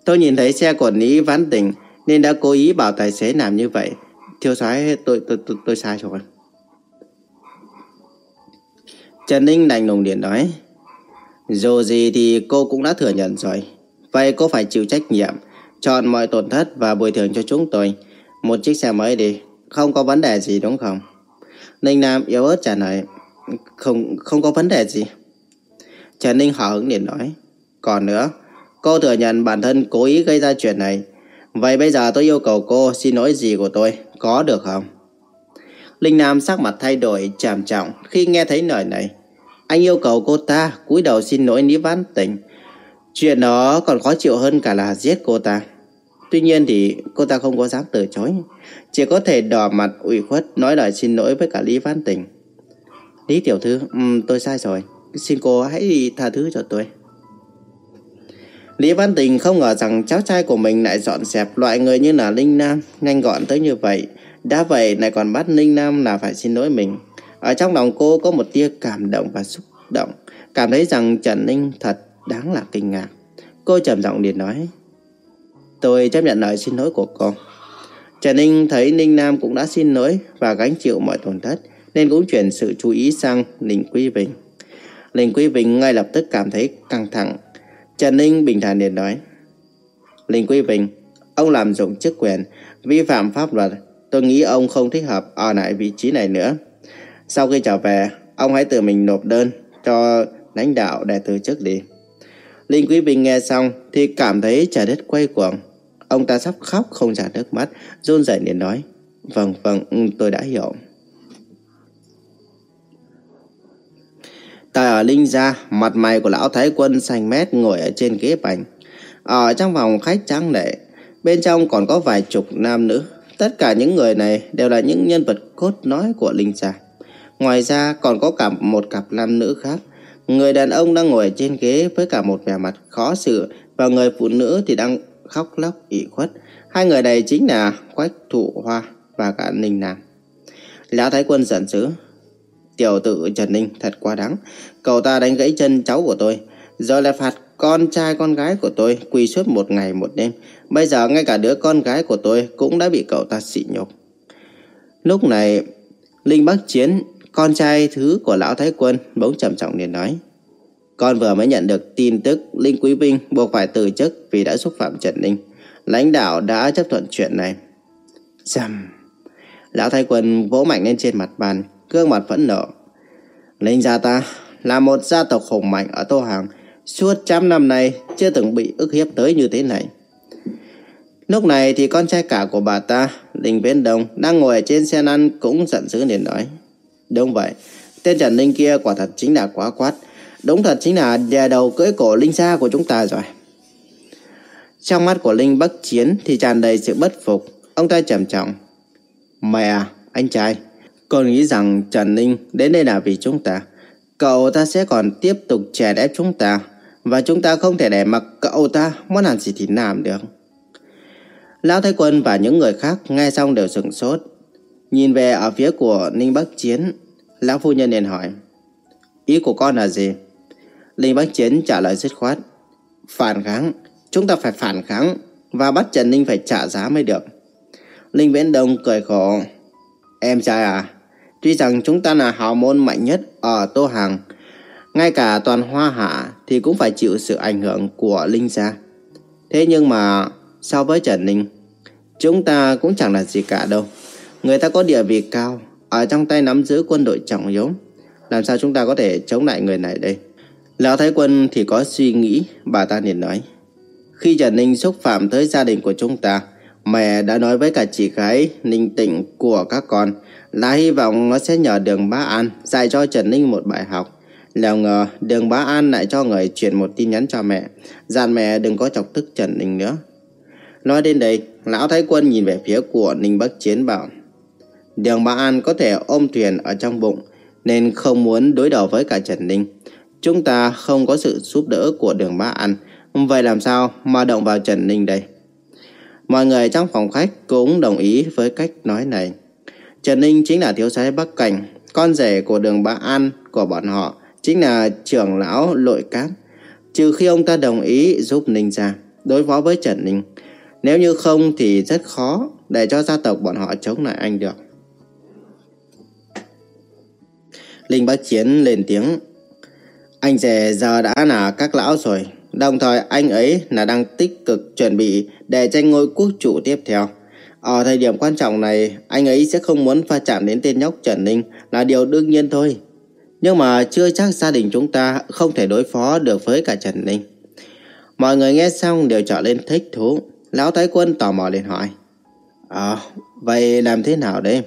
Tôi nhìn thấy xe của Ní ván tình nên đã cố ý bảo tài xế làm như vậy. Thiếu soái tôi, tôi, tôi, tôi sai rồi. Trần Ninh đành lùng điện nói. Dù gì thì cô cũng đã thừa nhận rồi. Vậy cô phải chịu trách nhiệm, chọn mọi tổn thất và bồi thường cho chúng tôi. Một chiếc xe mới đi, không có vấn đề gì đúng không? Ninh Nam yếu ớt trả lời, không không có vấn đề gì. Trần Ninh hở hứng liền nói, còn nữa, cô thừa nhận bản thân cố ý gây ra chuyện này. Vậy bây giờ tôi yêu cầu cô xin lỗi gì của tôi, có được không? Linh Nam sắc mặt thay đổi trầm trọng khi nghe thấy lời này. Anh yêu cầu cô ta cúi đầu xin lỗi Lý Văn Tình. Chuyện đó còn khó chịu hơn cả là giết cô ta. Tuy nhiên thì cô ta không có dám từ chối. Chỉ có thể đỏ mặt ủy khuất nói lời xin lỗi với cả Lý Văn Tình. Lý Tiểu Thư, um, tôi sai rồi. Xin cô hãy tha thứ cho tôi. Lý Văn Tình không ngờ rằng cháu trai của mình lại dọn dẹp loại người như là Linh Nam nhanh gọn tới như vậy. Đã vậy lại còn bắt Linh Nam là phải xin lỗi mình. Ở trong lòng cô có một tia cảm động và xúc động, cảm thấy rằng Trần Ninh thật đáng là kinh ngạc. Cô trầm giọng liền nói. Tôi chấp nhận lời xin lỗi của cô. Trần Ninh thấy Ninh Nam cũng đã xin lỗi và gánh chịu mọi tổn thất nên cũng chuyển sự chú ý sang Ninh Quý Vinh. Ninh Quý Vinh ngay lập tức cảm thấy căng thẳng. Trần Ninh bình thản liền nói. Ninh Quý Vinh, ông làm dụng chức quyền, vi phạm pháp luật. Tôi nghĩ ông không thích hợp ở lại vị trí này nữa. Sau khi trở về, ông hãy tự mình nộp đơn cho lãnh đạo để từ chức đi. Linh Quý bình nghe xong thì cảm thấy trời đất quay cuồng. Ông ta sắp khóc không trả nước mắt, rôn rẩy liền nói. Vâng, vâng, ừ, tôi đã hiểu. Tại ở Linh Gia, mặt mày của lão Thái Quân xanh mét ngồi ở trên ghế bành. Ở trong phòng khách trắng lệ, bên trong còn có vài chục nam nữ. Tất cả những người này đều là những nhân vật cốt nói của Linh Gia. Ngoài ra còn có cả một cặp nam nữ khác. Người đàn ông đang ngồi trên ghế với cả một vẻ mặt khó xử và người phụ nữ thì đang khóc lóc ỉ khuất. Hai người này chính là Quách Thụ Hoa và cả Ninh Nam. Lão Thái Quân giận dữ. Tiểu tử Trần Ninh thật quá đáng. Cậu ta đánh gãy chân cháu của tôi. Rồi lại phạt con trai con gái của tôi quỳ suốt một ngày một đêm. Bây giờ ngay cả đứa con gái của tôi cũng đã bị cậu ta sỉ nhục. Lúc này, Linh Bắc Chiến, con trai thứ của Lão Thái Quân, bỗng trầm trọng liền nói. Con vừa mới nhận được tin tức Linh Quý Vinh buộc phải từ chức vì đã xúc phạm Trần Ninh. Lãnh đạo đã chấp thuận chuyện này. Dầm. Lão Thái Quân vỗ mạnh lên trên mặt bàn, gương mặt phẫn nộ. Linh gia ta là một gia tộc hùng mạnh ở Tô Hàng. Suốt trăm năm nay chưa từng bị ức hiếp tới như thế này. Lúc này thì con trai cả của bà ta, Linh Viễn Đông, đang ngồi ở trên xe lăn cũng giận dữ liền nói. Đúng vậy, tên Trần Ninh kia quả thật chính là quá quát. Đúng thật chính là đè đầu cưỡi cổ Linh Sa của chúng ta rồi. Trong mắt của Linh Bắc Chiến thì tràn đầy sự bất phục. Ông ta trầm trọng. Mẹ à, anh trai, con nghĩ rằng Trần Ninh đến đây là vì chúng ta. Cậu ta sẽ còn tiếp tục chè ép chúng ta. Và chúng ta không thể để mặc cậu ta muốn làm gì thì làm được. Lão Thái Quân và những người khác nghe xong đều sửng sốt. Nhìn về ở phía của Ninh Bắc Chiến, Lão Phu Nhân liền hỏi. Ý của con là gì? Linh Bắc Chiến trả lời dứt khoát. Phản kháng. Chúng ta phải phản kháng và bắt Trần Ninh phải trả giá mới được. Linh Viễn Đông cười khổ. Em trai à, tuy rằng chúng ta là hào môn mạnh nhất ở Tô Hàng, ngay cả toàn hoa hạ thì cũng phải chịu sự ảnh hưởng của Linh gia. Thế nhưng mà so với Trần Ninh, chúng ta cũng chẳng là gì cả đâu. Người ta có địa vị cao, ở trong tay nắm giữ quân đội trọng yếu. Làm sao chúng ta có thể chống lại người này đây? Lão Thái Quân thì có suy nghĩ, bà ta liền nói. Khi Trần Ninh xúc phạm tới gia đình của chúng ta, mẹ đã nói với cả chị gái Ninh Tịnh của các con là hy vọng nó sẽ nhờ đường Bá An dạy cho Trần Ninh một bài học. Lèo ngờ đường Bá An lại cho người chuyển một tin nhắn cho mẹ, dặn mẹ đừng có chọc tức Trần Ninh nữa. Nói đến đây, Lão Thái Quân nhìn về phía của Ninh Bắc Chiến bảo Đường Bá An có thể ôm thuyền ở trong bụng nên không muốn đối đầu với cả Trần Ninh. Chúng ta không có sự giúp đỡ của đường Bá An, vậy làm sao mà động vào Trần Ninh đây? Mọi người trong phòng khách cũng đồng ý với cách nói này. Trần Ninh chính là thiếu soái Bắc Cảnh, con rể của đường Bá An của bọn họ, chính là trưởng lão lội cát. Trừ khi ông ta đồng ý giúp Ninh ra đối phó với Trần Ninh. Nếu như không thì rất khó để cho gia tộc bọn họ chống lại anh được. Linh Bắc Chiến lên tiếng anh rể giờ đã là các lão rồi, đồng thời anh ấy là đang tích cực chuẩn bị để tranh ngôi quốc chủ tiếp theo. Ở thời điểm quan trọng này, anh ấy sẽ không muốn pha chạm đến tên nhóc Trần Ninh là điều đương nhiên thôi. Nhưng mà chưa chắc gia đình chúng ta không thể đối phó được với cả Trần Ninh. Mọi người nghe xong đều trở lên thích thú. Lão Thái Quân tò mò liền hỏi. Ờ, vậy làm thế nào đây?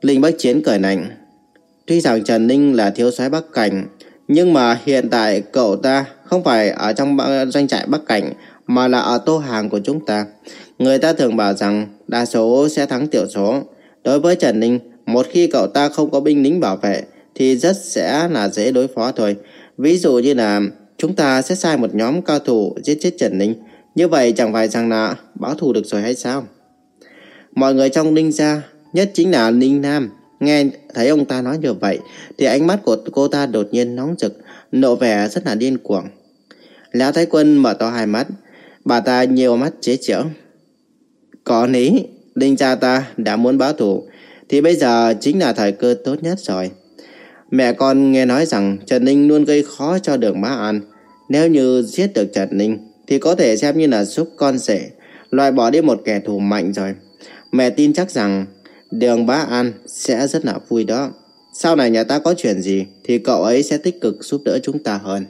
Linh Bắc Chiến cười nạnh. Tuy rằng Trần Ninh là thiếu soái Bắc Cảnh, nhưng mà hiện tại cậu ta không phải ở trong doanh trại Bắc Cảnh mà là ở tô hàng của chúng ta. Người ta thường bảo rằng đa số sẽ thắng tiểu số. Đối với Trần Ninh, một khi cậu ta không có binh lính bảo vệ thì rất sẽ là dễ đối phó thôi. Ví dụ như là chúng ta sẽ sai một nhóm cao thủ giết chết Trần Ninh. Như vậy chẳng phải rằng là báo thù được rồi hay sao? Mọi người trong Ninh gia, nhất chính là Ninh Nam, Nghe thấy ông ta nói như vậy thì ánh mắt của cô ta đột nhiên nóng rực, nộ vẻ rất là điên cuồng. Lão Thái Quân mở to hai mắt, bà ta nhiều mắt chế chở. Có lý, Đinh cha ta đã muốn báo thù, thì bây giờ chính là thời cơ tốt nhất rồi. Mẹ con nghe nói rằng Trần Ninh luôn gây khó cho đường Bá An. Nếu như giết được Trần Ninh thì có thể xem như là giúp con rể, loại bỏ đi một kẻ thù mạnh rồi. Mẹ tin chắc rằng đường Bá An sẽ rất là vui đó. Sau này nhà ta có chuyện gì thì cậu ấy sẽ tích cực giúp đỡ chúng ta hơn.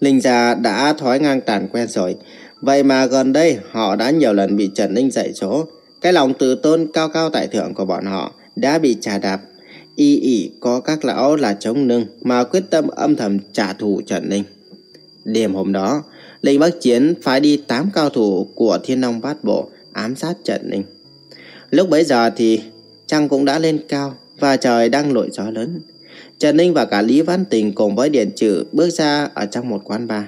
Linh gia đã thói ngang tàn quen rồi. Vậy mà gần đây họ đã nhiều lần bị Trần Ninh dạy dỗ. Cái lòng tự tôn cao cao tại thượng của bọn họ đã bị trà đạp. Y ỉ có các lão là chống nưng mà quyết tâm âm thầm trả thù Trần Ninh. Đêm hôm đó, Linh Bắc Chiến phái đi 8 cao thủ của Thiên Long Bát Bộ ám sát Trần Ninh. Lúc bấy giờ thì trăng cũng đã lên cao và trời đang lội gió lớn. Trần Ninh và cả Lý Văn Tình cùng với Điền Trừ bước ra ở trong một quán bar.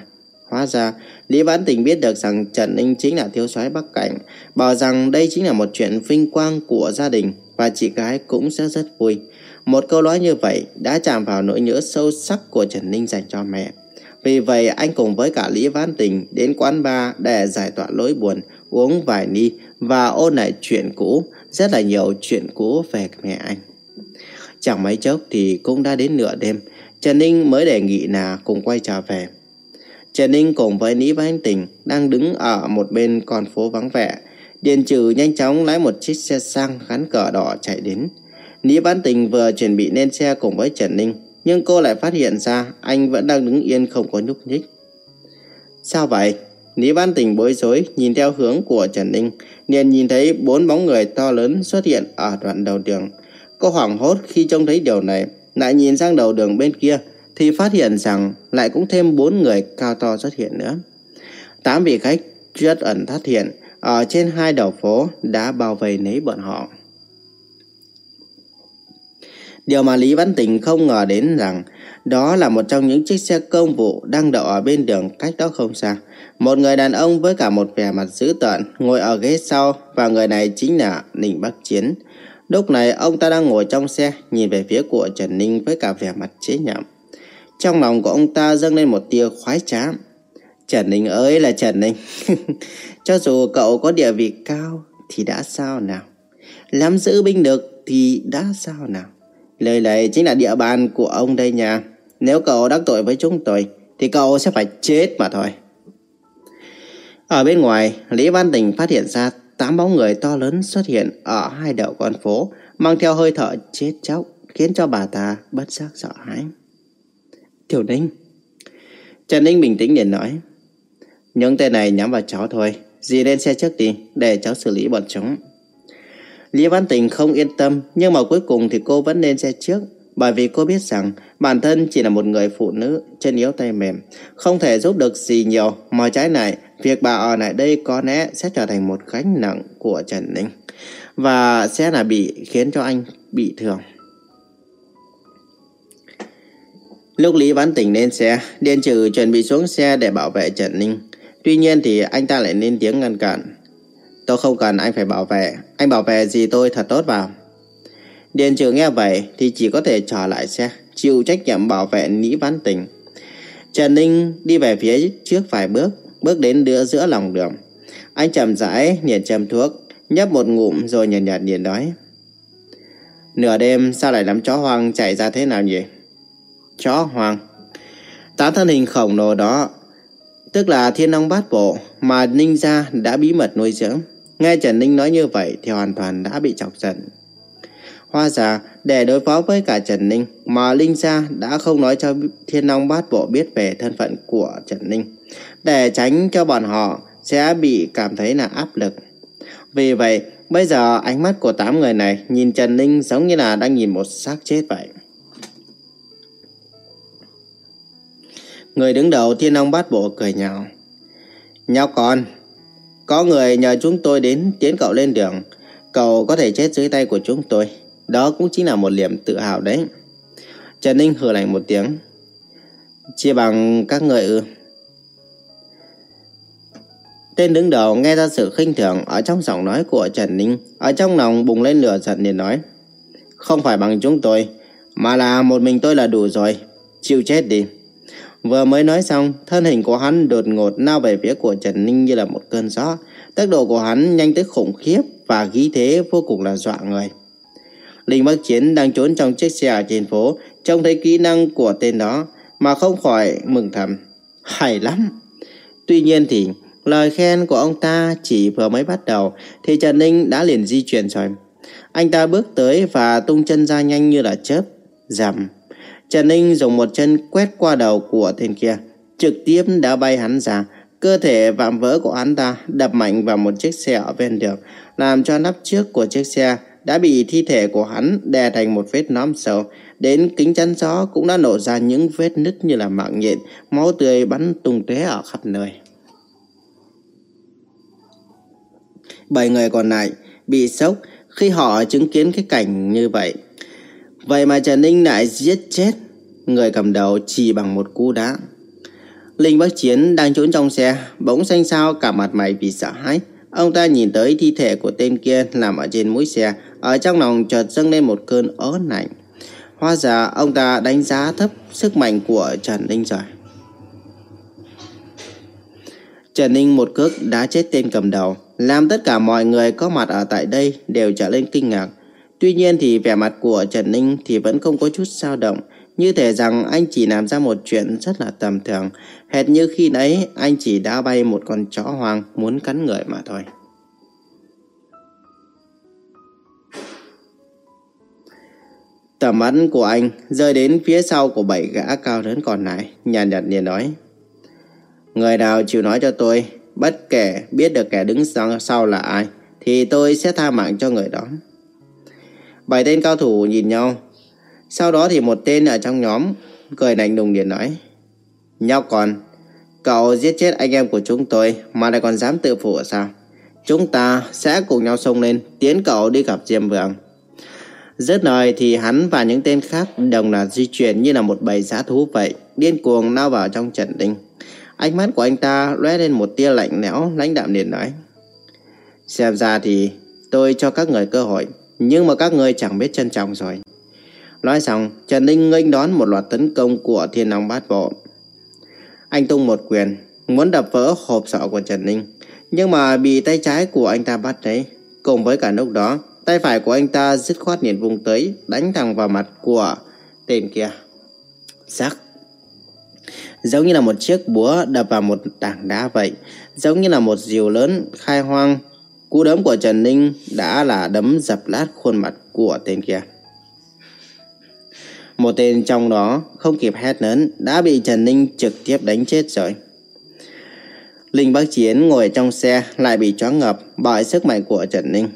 Hóa ra, Lý Văn Tình biết được rằng Trần Ninh chính là thiếu soái Bắc Cảnh, bảo rằng đây chính là một chuyện vinh quang của gia đình và chị gái cũng sẽ rất vui. Một câu nói như vậy đã chạm vào nỗi nhớ sâu sắc của Trần Ninh dành cho mẹ. Vì vậy anh cùng với cả Lý Văn Tình đến quán bar để giải tỏa nỗi buồn, uống vài ly và ôn lại chuyện cũ, rất là nhiều chuyện cũ về mẹ anh. Chẳng mấy chốc thì cũng đã đến nửa đêm, Trần Ninh mới đề nghị là cùng quay trở về. Trần Ninh cùng với Nĩ và anh Tình đang đứng ở một bên con phố vắng vẻ. Điền trừ nhanh chóng lái một chiếc xe sang gắn cờ đỏ chạy đến. Lý Bán Tình vừa chuẩn bị lên xe cùng với Trần Ninh, nhưng cô lại phát hiện ra anh vẫn đang đứng yên không có nhúc nhích. Sao vậy? Lý Văn Tình bối rối nhìn theo hướng của Trần Ninh, liền nhìn thấy bốn bóng người to lớn xuất hiện ở đoạn đầu đường. Cô hoảng hốt khi trông thấy điều này, lại nhìn sang đầu đường bên kia thì phát hiện rằng lại cũng thêm bốn người cao to xuất hiện nữa. Tám vị khách rất ẩn thất hiện ở trên hai đầu phố đã bao vây lấy bọn họ. Điều mà Lý Văn Tình không ngờ đến rằng đó là một trong những chiếc xe công vụ đang đậu ở bên đường cách đó không xa. Một người đàn ông với cả một vẻ mặt dữ tợn ngồi ở ghế sau và người này chính là Ninh Bắc Chiến. Lúc này, ông ta đang ngồi trong xe, nhìn về phía của Trần Ninh với cả vẻ mặt chế nhạo. Trong lòng của ông ta dâng lên một tia khoái trá. Trần Ninh ơi là Trần Ninh. Cho dù cậu có địa vị cao thì đã sao nào? Làm giữ binh được thì đã sao nào? Lời này chính là địa bàn của ông đây nha. Nếu cậu đắc tội với chúng tôi thì cậu sẽ phải chết mà thôi. Ở bên ngoài, Lý Văn Tình phát hiện ra tám bóng người to lớn xuất hiện ở hai đầu con phố, mang theo hơi thở chết chóc, khiến cho bà ta bất giác sợ hãi. Tiểu Ninh Trần Ninh bình tĩnh liền nói Những tên này nhắm vào cháu thôi Dì lên xe trước đi Để cháu xử lý bọn chúng Lý Văn Tình không yên tâm Nhưng mà cuối cùng thì cô vẫn lên xe trước bởi vì cô biết rằng Bản thân chỉ là một người phụ nữ Chân yếu tay mềm Không thể giúp được gì nhiều Mà trái lại Việc bà ở lại đây có lẽ sẽ trở thành một gánh nặng của Trần Ninh Và sẽ là bị khiến cho anh bị thương Lúc Lý Văn Tỉnh lên xe, Điền Trừ chuẩn bị xuống xe để bảo vệ Trần Ninh. Tuy nhiên thì anh ta lại lên tiếng ngăn cản. Tôi không cần anh phải bảo vệ, anh bảo vệ gì tôi thật tốt vào. Điền Trừ nghe vậy thì chỉ có thể trở lại xe, chịu trách nhiệm bảo vệ Lý Văn tình Trần Ninh đi về phía trước vài bước, bước đến đứa giữa lòng đường. Anh chậm rãi nhiệt châm thuốc, nhấp một ngụm rồi nhàn nhạt điền nói. Nửa đêm sao lại lắm chó hoang chạy ra thế nào nhỉ? chó hoang. Tám thân hình khổng lồ đó, tức là thiên long bát bộ mà Ninh gia đã bí mật nuôi dưỡng. Nghe Trần Ninh nói như vậy thì hoàn toàn đã bị chọc giận. Hoa già để đối phó với cả Trần Ninh mà Linh Gia đã không nói cho Thiên Long Bát Bộ biết về thân phận của Trần Ninh. Để tránh cho bọn họ sẽ bị cảm thấy là áp lực. Vì vậy, bây giờ ánh mắt của tám người này nhìn Trần Ninh giống như là đang nhìn một xác chết vậy. Người đứng đầu thiên long bát bộ cười nhạo. Nhóc con, có người nhờ chúng tôi đến tiến cậu lên đường. Cậu có thể chết dưới tay của chúng tôi. Đó cũng chính là một niềm tự hào đấy. Trần Ninh hừ lạnh một tiếng. Chia bằng các người ư. Tên đứng đầu nghe ra sự khinh thường ở trong giọng nói của Trần Ninh. Ở trong lòng bùng lên lửa giận liền nói. Không phải bằng chúng tôi, mà là một mình tôi là đủ rồi. Chịu chết đi. Vừa mới nói xong, thân hình của hắn đột ngột lao về phía của Trần Ninh như là một cơn gió. Tốc độ của hắn nhanh tới khủng khiếp và khí thế vô cùng là dọa người. Linh Bắc Chiến đang trốn trong chiếc xe ở trên phố, trông thấy kỹ năng của tên đó mà không khỏi mừng thầm. Hay lắm! Tuy nhiên thì lời khen của ông ta chỉ vừa mới bắt đầu thì Trần Ninh đã liền di chuyển rồi. Anh ta bước tới và tung chân ra nhanh như là chớp. Dầm! Trần Ninh dùng một chân quét qua đầu của tên kia, trực tiếp đã bay hắn ra. Cơ thể vạm vỡ của hắn ta đập mạnh vào một chiếc xe ở ven đường, làm cho nắp trước của chiếc xe đã bị thi thể của hắn đè thành một vết nám sâu. Đến kính chắn gió cũng đã nổ ra những vết nứt như là mạng nhện, máu tươi bắn tung tóe ở khắp nơi. Bảy người còn lại bị sốc khi họ chứng kiến cái cảnh như vậy. Vậy mà Trần Ninh lại giết chết người cầm đầu chỉ bằng một cú đá. Linh Bắc Chiến đang trốn trong xe, bỗng xanh xao cả mặt mày vì sợ hãi. Ông ta nhìn tới thi thể của tên kia nằm ở trên mũi xe, ở trong lòng chợt dâng lên một cơn ớn lạnh. Hóa ra ông ta đánh giá thấp sức mạnh của Trần Ninh rồi. Trần Ninh một cước đã chết tên cầm đầu, làm tất cả mọi người có mặt ở tại đây đều trở lên kinh ngạc. Tuy nhiên thì vẻ mặt của Trần Ninh thì vẫn không có chút dao động, như thể rằng anh chỉ làm ra một chuyện rất là tầm thường, hệt như khi nãy anh chỉ đã bay một con chó hoang muốn cắn người mà thôi. Tầm mắt của anh rơi đến phía sau của bảy gã cao lớn còn lại, nhàn nhạt liền nói. Người nào chịu nói cho tôi, bất kể biết được kẻ đứng sau, sau là ai, thì tôi sẽ tha mạng cho người đó. Bảy tên cao thủ nhìn nhau, sau đó thì một tên ở trong nhóm cười lạnh đùng liền nói. Nhóc con, cậu giết chết anh em của chúng tôi mà lại còn dám tự phụ sao? Chúng ta sẽ cùng nhau xông lên, tiến cậu đi gặp Diêm Vương. Dứt lời thì hắn và những tên khác đồng loạt di chuyển như là một bầy giã thú vậy, điên cuồng lao vào trong trận đinh. Ánh mắt của anh ta lóe lên một tia lạnh lẽo, lãnh đạm liền nói. Xem ra thì tôi cho các người cơ hội, nhưng mà các người chẳng biết trân trọng rồi. Nói xong, Trần Ninh nghênh đón một loạt tấn công của thiên long bát bộ. Anh tung một quyền, muốn đập vỡ hộp sọ của Trần Ninh, nhưng mà bị tay trái của anh ta bắt lấy Cùng với cả lúc đó, tay phải của anh ta dứt khoát nhìn vùng tới, đánh thẳng vào mặt của tên kia. Sắc. Giống như là một chiếc búa đập vào một tảng đá vậy, giống như là một diều lớn khai hoang. Cú đấm của Trần Ninh đã là đấm dập lát khuôn mặt của tên kia. Một tên trong đó không kịp hét lớn đã bị Trần Ninh trực tiếp đánh chết rồi. Linh Bắc Chiến ngồi trong xe lại bị choáng ngợp bởi sức mạnh của Trần Ninh.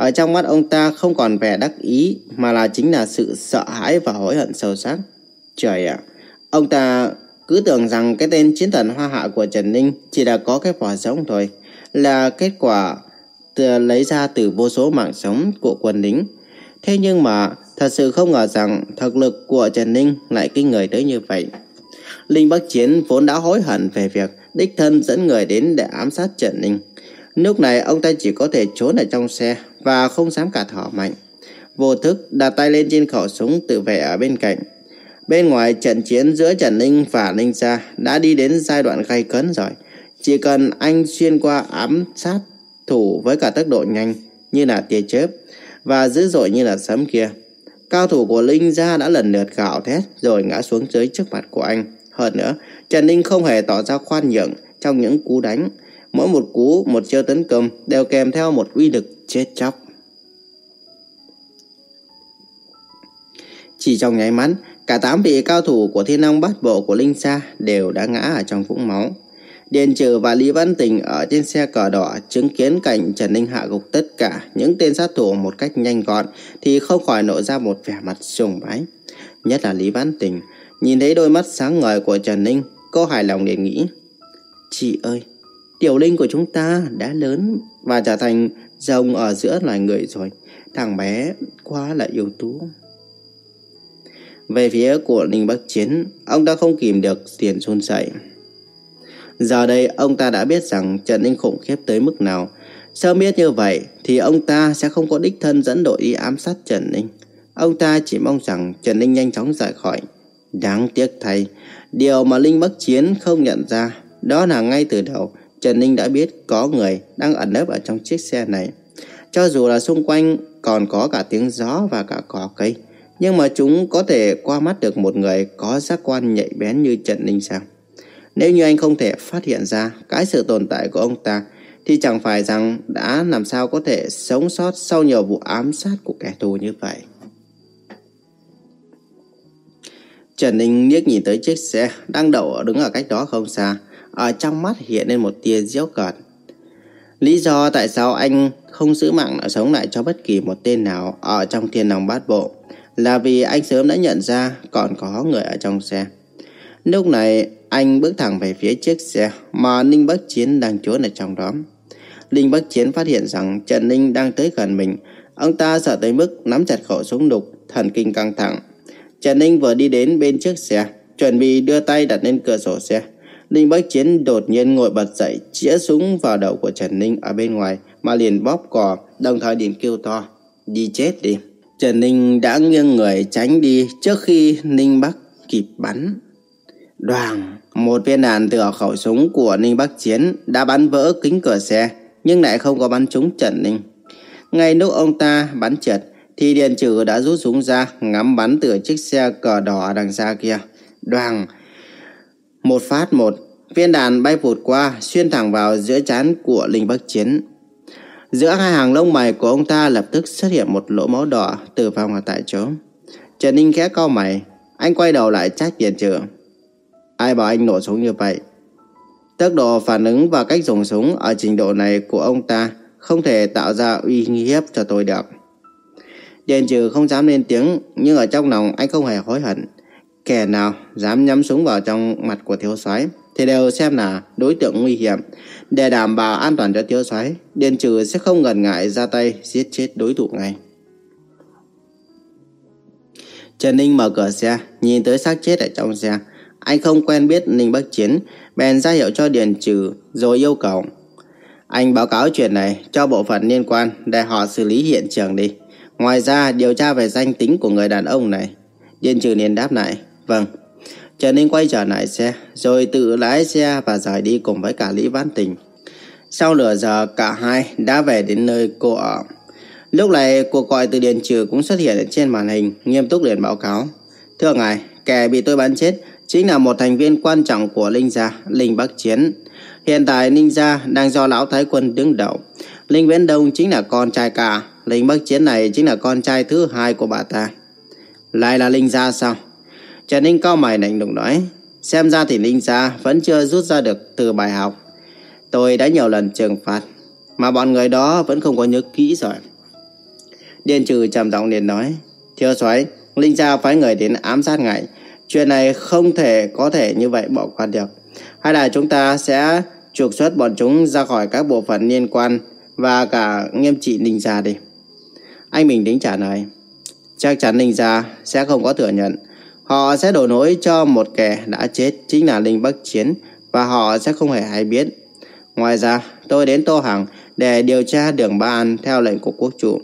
Ở trong mắt ông ta không còn vẻ đắc ý mà là chính là sự sợ hãi và hối hận sâu sắc. Trời ạ, ông ta cứ tưởng rằng cái tên chiến thần hoa hạ của Trần Ninh chỉ là có cái vỏ giống thôi, là kết quả từ lấy ra từ vô số mạng sống của quân lính. Thế nhưng mà thật sự không ngờ rằng thực lực của Trần Ninh lại kinh người tới như vậy. Linh Bắc Chiến vốn đã hối hận về việc đích thân dẫn người đến để ám sát Trần Ninh. Lúc này ông ta chỉ có thể trốn ở trong xe và không dám cả thở mạnh. Vô thức đặt tay lên trên khẩu súng tự vệ ở bên cạnh. Bên ngoài trận chiến giữa Trần Ninh và Ninh Gia đã đi đến giai đoạn gay cấn rồi. Chỉ cần anh xuyên qua ám sát thủ với cả tốc độ nhanh như là tia chớp và dữ dội như là sấm kia. Cao thủ của Linh Gia đã lần lượt gạo thét rồi ngã xuống dưới trước mặt của anh. Hơn nữa, Trần Ninh không hề tỏ ra khoan nhượng trong những cú đánh. Mỗi một cú, một chiêu tấn công đều kèm theo một uy lực chết chóc. Chỉ trong nháy mắt, cả tám vị cao thủ của thiên long bát bộ của Linh Sa đều đã ngã ở trong vũng máu. Điền Trừ và Lý Văn Tình ở trên xe cờ đỏ chứng kiến cảnh Trần Ninh hạ gục tất cả những tên sát thủ một cách nhanh gọn thì không khỏi nộ ra một vẻ mặt sùng bái. Nhất là Lý Văn Tình, nhìn thấy đôi mắt sáng ngời của Trần Ninh, cô hài lòng để nghĩ. Chị ơi, tiểu linh của chúng ta đã lớn và trở thành rồng ở giữa loài người rồi. Thằng bé quá là yêu tú. Về phía của Ninh Bắc Chiến, ông ta không kìm được tiền run dậy. Giờ đây ông ta đã biết rằng Trần Ninh khủng khiếp tới mức nào. Sớm biết như vậy thì ông ta sẽ không có đích thân dẫn đội đi ám sát Trần Ninh. Ông ta chỉ mong rằng Trần Ninh nhanh chóng rời khỏi. Đáng tiếc thay, Điều mà Linh Bắc Chiến không nhận ra đó là ngay từ đầu Trần Ninh đã biết có người đang ẩn nấp ở trong chiếc xe này. Cho dù là xung quanh còn có cả tiếng gió và cả cỏ cây, nhưng mà chúng có thể qua mắt được một người có giác quan nhạy bén như Trần Ninh sao? Nếu như anh không thể phát hiện ra cái sự tồn tại của ông ta, thì chẳng phải rằng đã làm sao có thể sống sót sau nhiều vụ ám sát của kẻ thù như vậy. Trần Ninh liếc nhìn tới chiếc xe đang đậu đứng ở cách đó không xa, ở trong mắt hiện lên một tia diễu cợt. Lý do tại sao anh không giữ mạng nợ sống lại cho bất kỳ một tên nào ở trong thiên lòng bát bộ là vì anh sớm đã nhận ra còn có người ở trong xe. Lúc này anh bước thẳng về phía chiếc xe mà Ninh Bắc Chiến đang trốn ở trong đó. Ninh Bắc Chiến phát hiện rằng Trần Ninh đang tới gần mình. Ông ta sợ tới mức nắm chặt khẩu súng đục, thần kinh căng thẳng. Trần Ninh vừa đi đến bên chiếc xe, chuẩn bị đưa tay đặt lên cửa sổ xe. Ninh Bắc Chiến đột nhiên ngồi bật dậy, chĩa súng vào đầu của Trần Ninh ở bên ngoài mà liền bóp cò, đồng thời liền kêu to. Đi chết đi. Trần Ninh đã nghiêng người tránh đi trước khi Ninh Bắc kịp bắn. Đoàn, một viên đạn từ khẩu súng của Ninh Bắc Chiến đã bắn vỡ kính cửa xe, nhưng lại không có bắn trúng Trần Ninh. Ngay lúc ông ta bắn trượt, thì Điền Trừ đã rút súng ra, ngắm bắn từ chiếc xe cờ đỏ đằng xa kia. Đoàn, một phát một, viên đạn bay vụt qua, xuyên thẳng vào giữa chán của Linh Bắc Chiến. Giữa hai hàng lông mày của ông ta lập tức xuất hiện một lỗ máu đỏ từ vong ở tại chỗ. Trần Ninh khẽ cau mày, anh quay đầu lại trách Điền trưởng. Ai bảo anh nổ súng như vậy? Tốc độ phản ứng và cách dùng súng ở trình độ này của ông ta không thể tạo ra uy hiếp cho tôi được. Điền trừ không dám lên tiếng, nhưng ở trong lòng anh không hề hối hận. Kẻ nào dám nhắm súng vào trong mặt của thiếu soái thì đều xem là đối tượng nguy hiểm. Để đảm bảo an toàn cho thiếu soái, Điền trừ sẽ không ngần ngại ra tay giết chết đối thủ ngay. Trần Ninh mở cửa xe, nhìn tới xác chết ở trong xe. Anh không quen biết Ninh Bắc Chiến, bèn ra hiệu cho Điền Trừ rồi yêu cầu. Anh báo cáo chuyện này cho bộ phận liên quan để họ xử lý hiện trường đi. Ngoài ra điều tra về danh tính của người đàn ông này. Điền Trừ liền đáp lại. Vâng. Trần Ninh quay trở lại xe, rồi tự lái xe và rời đi cùng với cả Lý Văn Tình. Sau nửa giờ, cả hai đã về đến nơi cô ở. Lúc này, cuộc gọi từ điện Trừ cũng xuất hiện trên màn hình, nghiêm túc liền báo cáo. Thưa ngài, kẻ bị tôi bắn chết chính là một thành viên quan trọng của Linh Gia, Linh Bắc Chiến. Hiện tại Linh Gia đang do Lão Thái Quân đứng đầu. Linh Viễn Đông chính là con trai cả, Linh Bắc Chiến này chính là con trai thứ hai của bà ta. Lại là Linh Gia sao? Trần Ninh cao mày lạnh lùng nói. Xem ra thì Linh Gia vẫn chưa rút ra được từ bài học. Tôi đã nhiều lần trừng phạt, mà bọn người đó vẫn không có nhớ kỹ rồi. Điền trừ trầm giọng liền nói. Thiếu soái Linh Gia phái người đến ám sát ngài. Chuyện này không thể có thể như vậy bỏ qua được. Hay là chúng ta sẽ trục xuất bọn chúng ra khỏi các bộ phận liên quan và cả nghiêm trị Ninh Gia đi. Anh Bình Đính trả lời. Chắc chắn Ninh Gia sẽ không có thừa nhận. Họ sẽ đổ lỗi cho một kẻ đã chết chính là Linh Bắc Chiến và họ sẽ không hề hay biết. Ngoài ra, tôi đến Tô Hằng để điều tra đường Ba An theo lệnh của quốc chủ.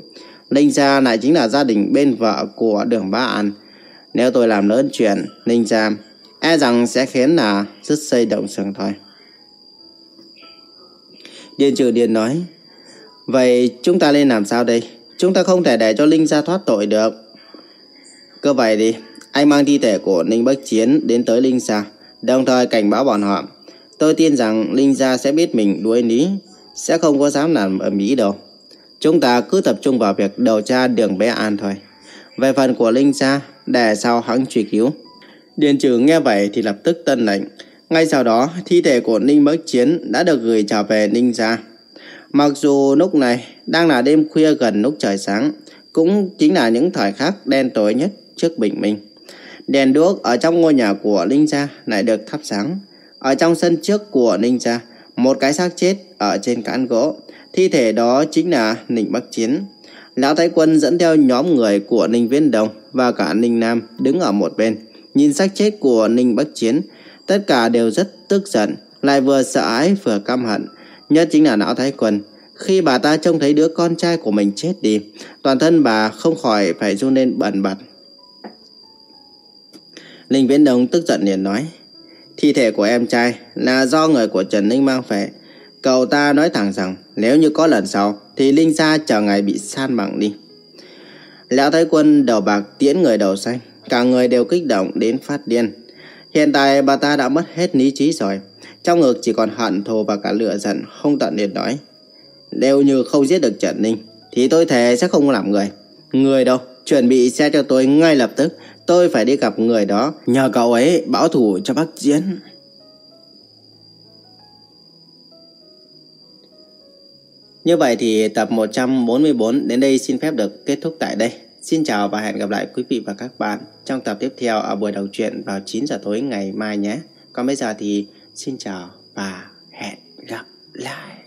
Linh Gia lại chính là gia đình bên vợ của đường Ba An. Nếu tôi làm lớn chuyện, Linh Gia e rằng sẽ khiến là rất xây động sừng thôi. Điền trừ Điền nói, Vậy chúng ta nên làm sao đây? Chúng ta không thể để cho Linh Gia thoát tội được. Cứ vậy đi, anh mang thi thể của Ninh Bắc Chiến đến tới Linh Gia, đồng thời cảnh báo bọn họ. Tôi tin rằng Linh Gia sẽ biết mình đuối lý, sẽ không có dám làm ở Mỹ đâu. Chúng ta cứ tập trung vào việc điều tra đường bé An thôi. Về phần của Linh Gia, để sau hắn truy cứu. Điền trừ nghe vậy thì lập tức tân lệnh. Ngay sau đó, thi thể của Ninh Bắc Chiến đã được gửi trở về Ninh Gia. Mặc dù lúc này đang là đêm khuya gần lúc trời sáng, cũng chính là những thời khắc đen tối nhất trước bình minh. Đèn đuốc ở trong ngôi nhà của Linh Gia lại được thắp sáng. Ở trong sân trước của Ninh Gia, một cái xác chết ở trên cán gỗ. Thi thể đó chính là Ninh Bắc Chiến. Lão Thái Quân dẫn theo nhóm người của Ninh Viễn Đồng và cả Ninh Nam đứng ở một bên. Nhìn xác chết của Ninh Bắc Chiến, tất cả đều rất tức giận, lại vừa sợ ái vừa căm hận. Nhất chính là Lão Thái Quân. Khi bà ta trông thấy đứa con trai của mình chết đi, toàn thân bà không khỏi phải run lên bần bật. Linh Viễn Đông tức giận liền nói, Thi thể của em trai là do người của Trần Ninh mang về. Cậu ta nói thẳng rằng nếu như có lần sau thì Linh Gia chờ ngày bị san bằng đi. Lão Thái Quân đầu bạc tiễn người đầu xanh, cả người đều kích động đến phát điên. Hiện tại bà ta đã mất hết lý trí rồi, trong ngực chỉ còn hận thù và cả lửa giận không tận đến nói. Nếu như không giết được Trần Ninh thì tôi thề sẽ không làm người. Người đâu, chuẩn bị xe cho tôi ngay lập tức, tôi phải đi gặp người đó, nhờ cậu ấy báo thủ cho bác diễn Như vậy thì tập 144 đến đây xin phép được kết thúc tại đây. Xin chào và hẹn gặp lại quý vị và các bạn trong tập tiếp theo ở buổi đầu truyện vào 9 giờ tối ngày mai nhé. Còn bây giờ thì xin chào và hẹn gặp lại.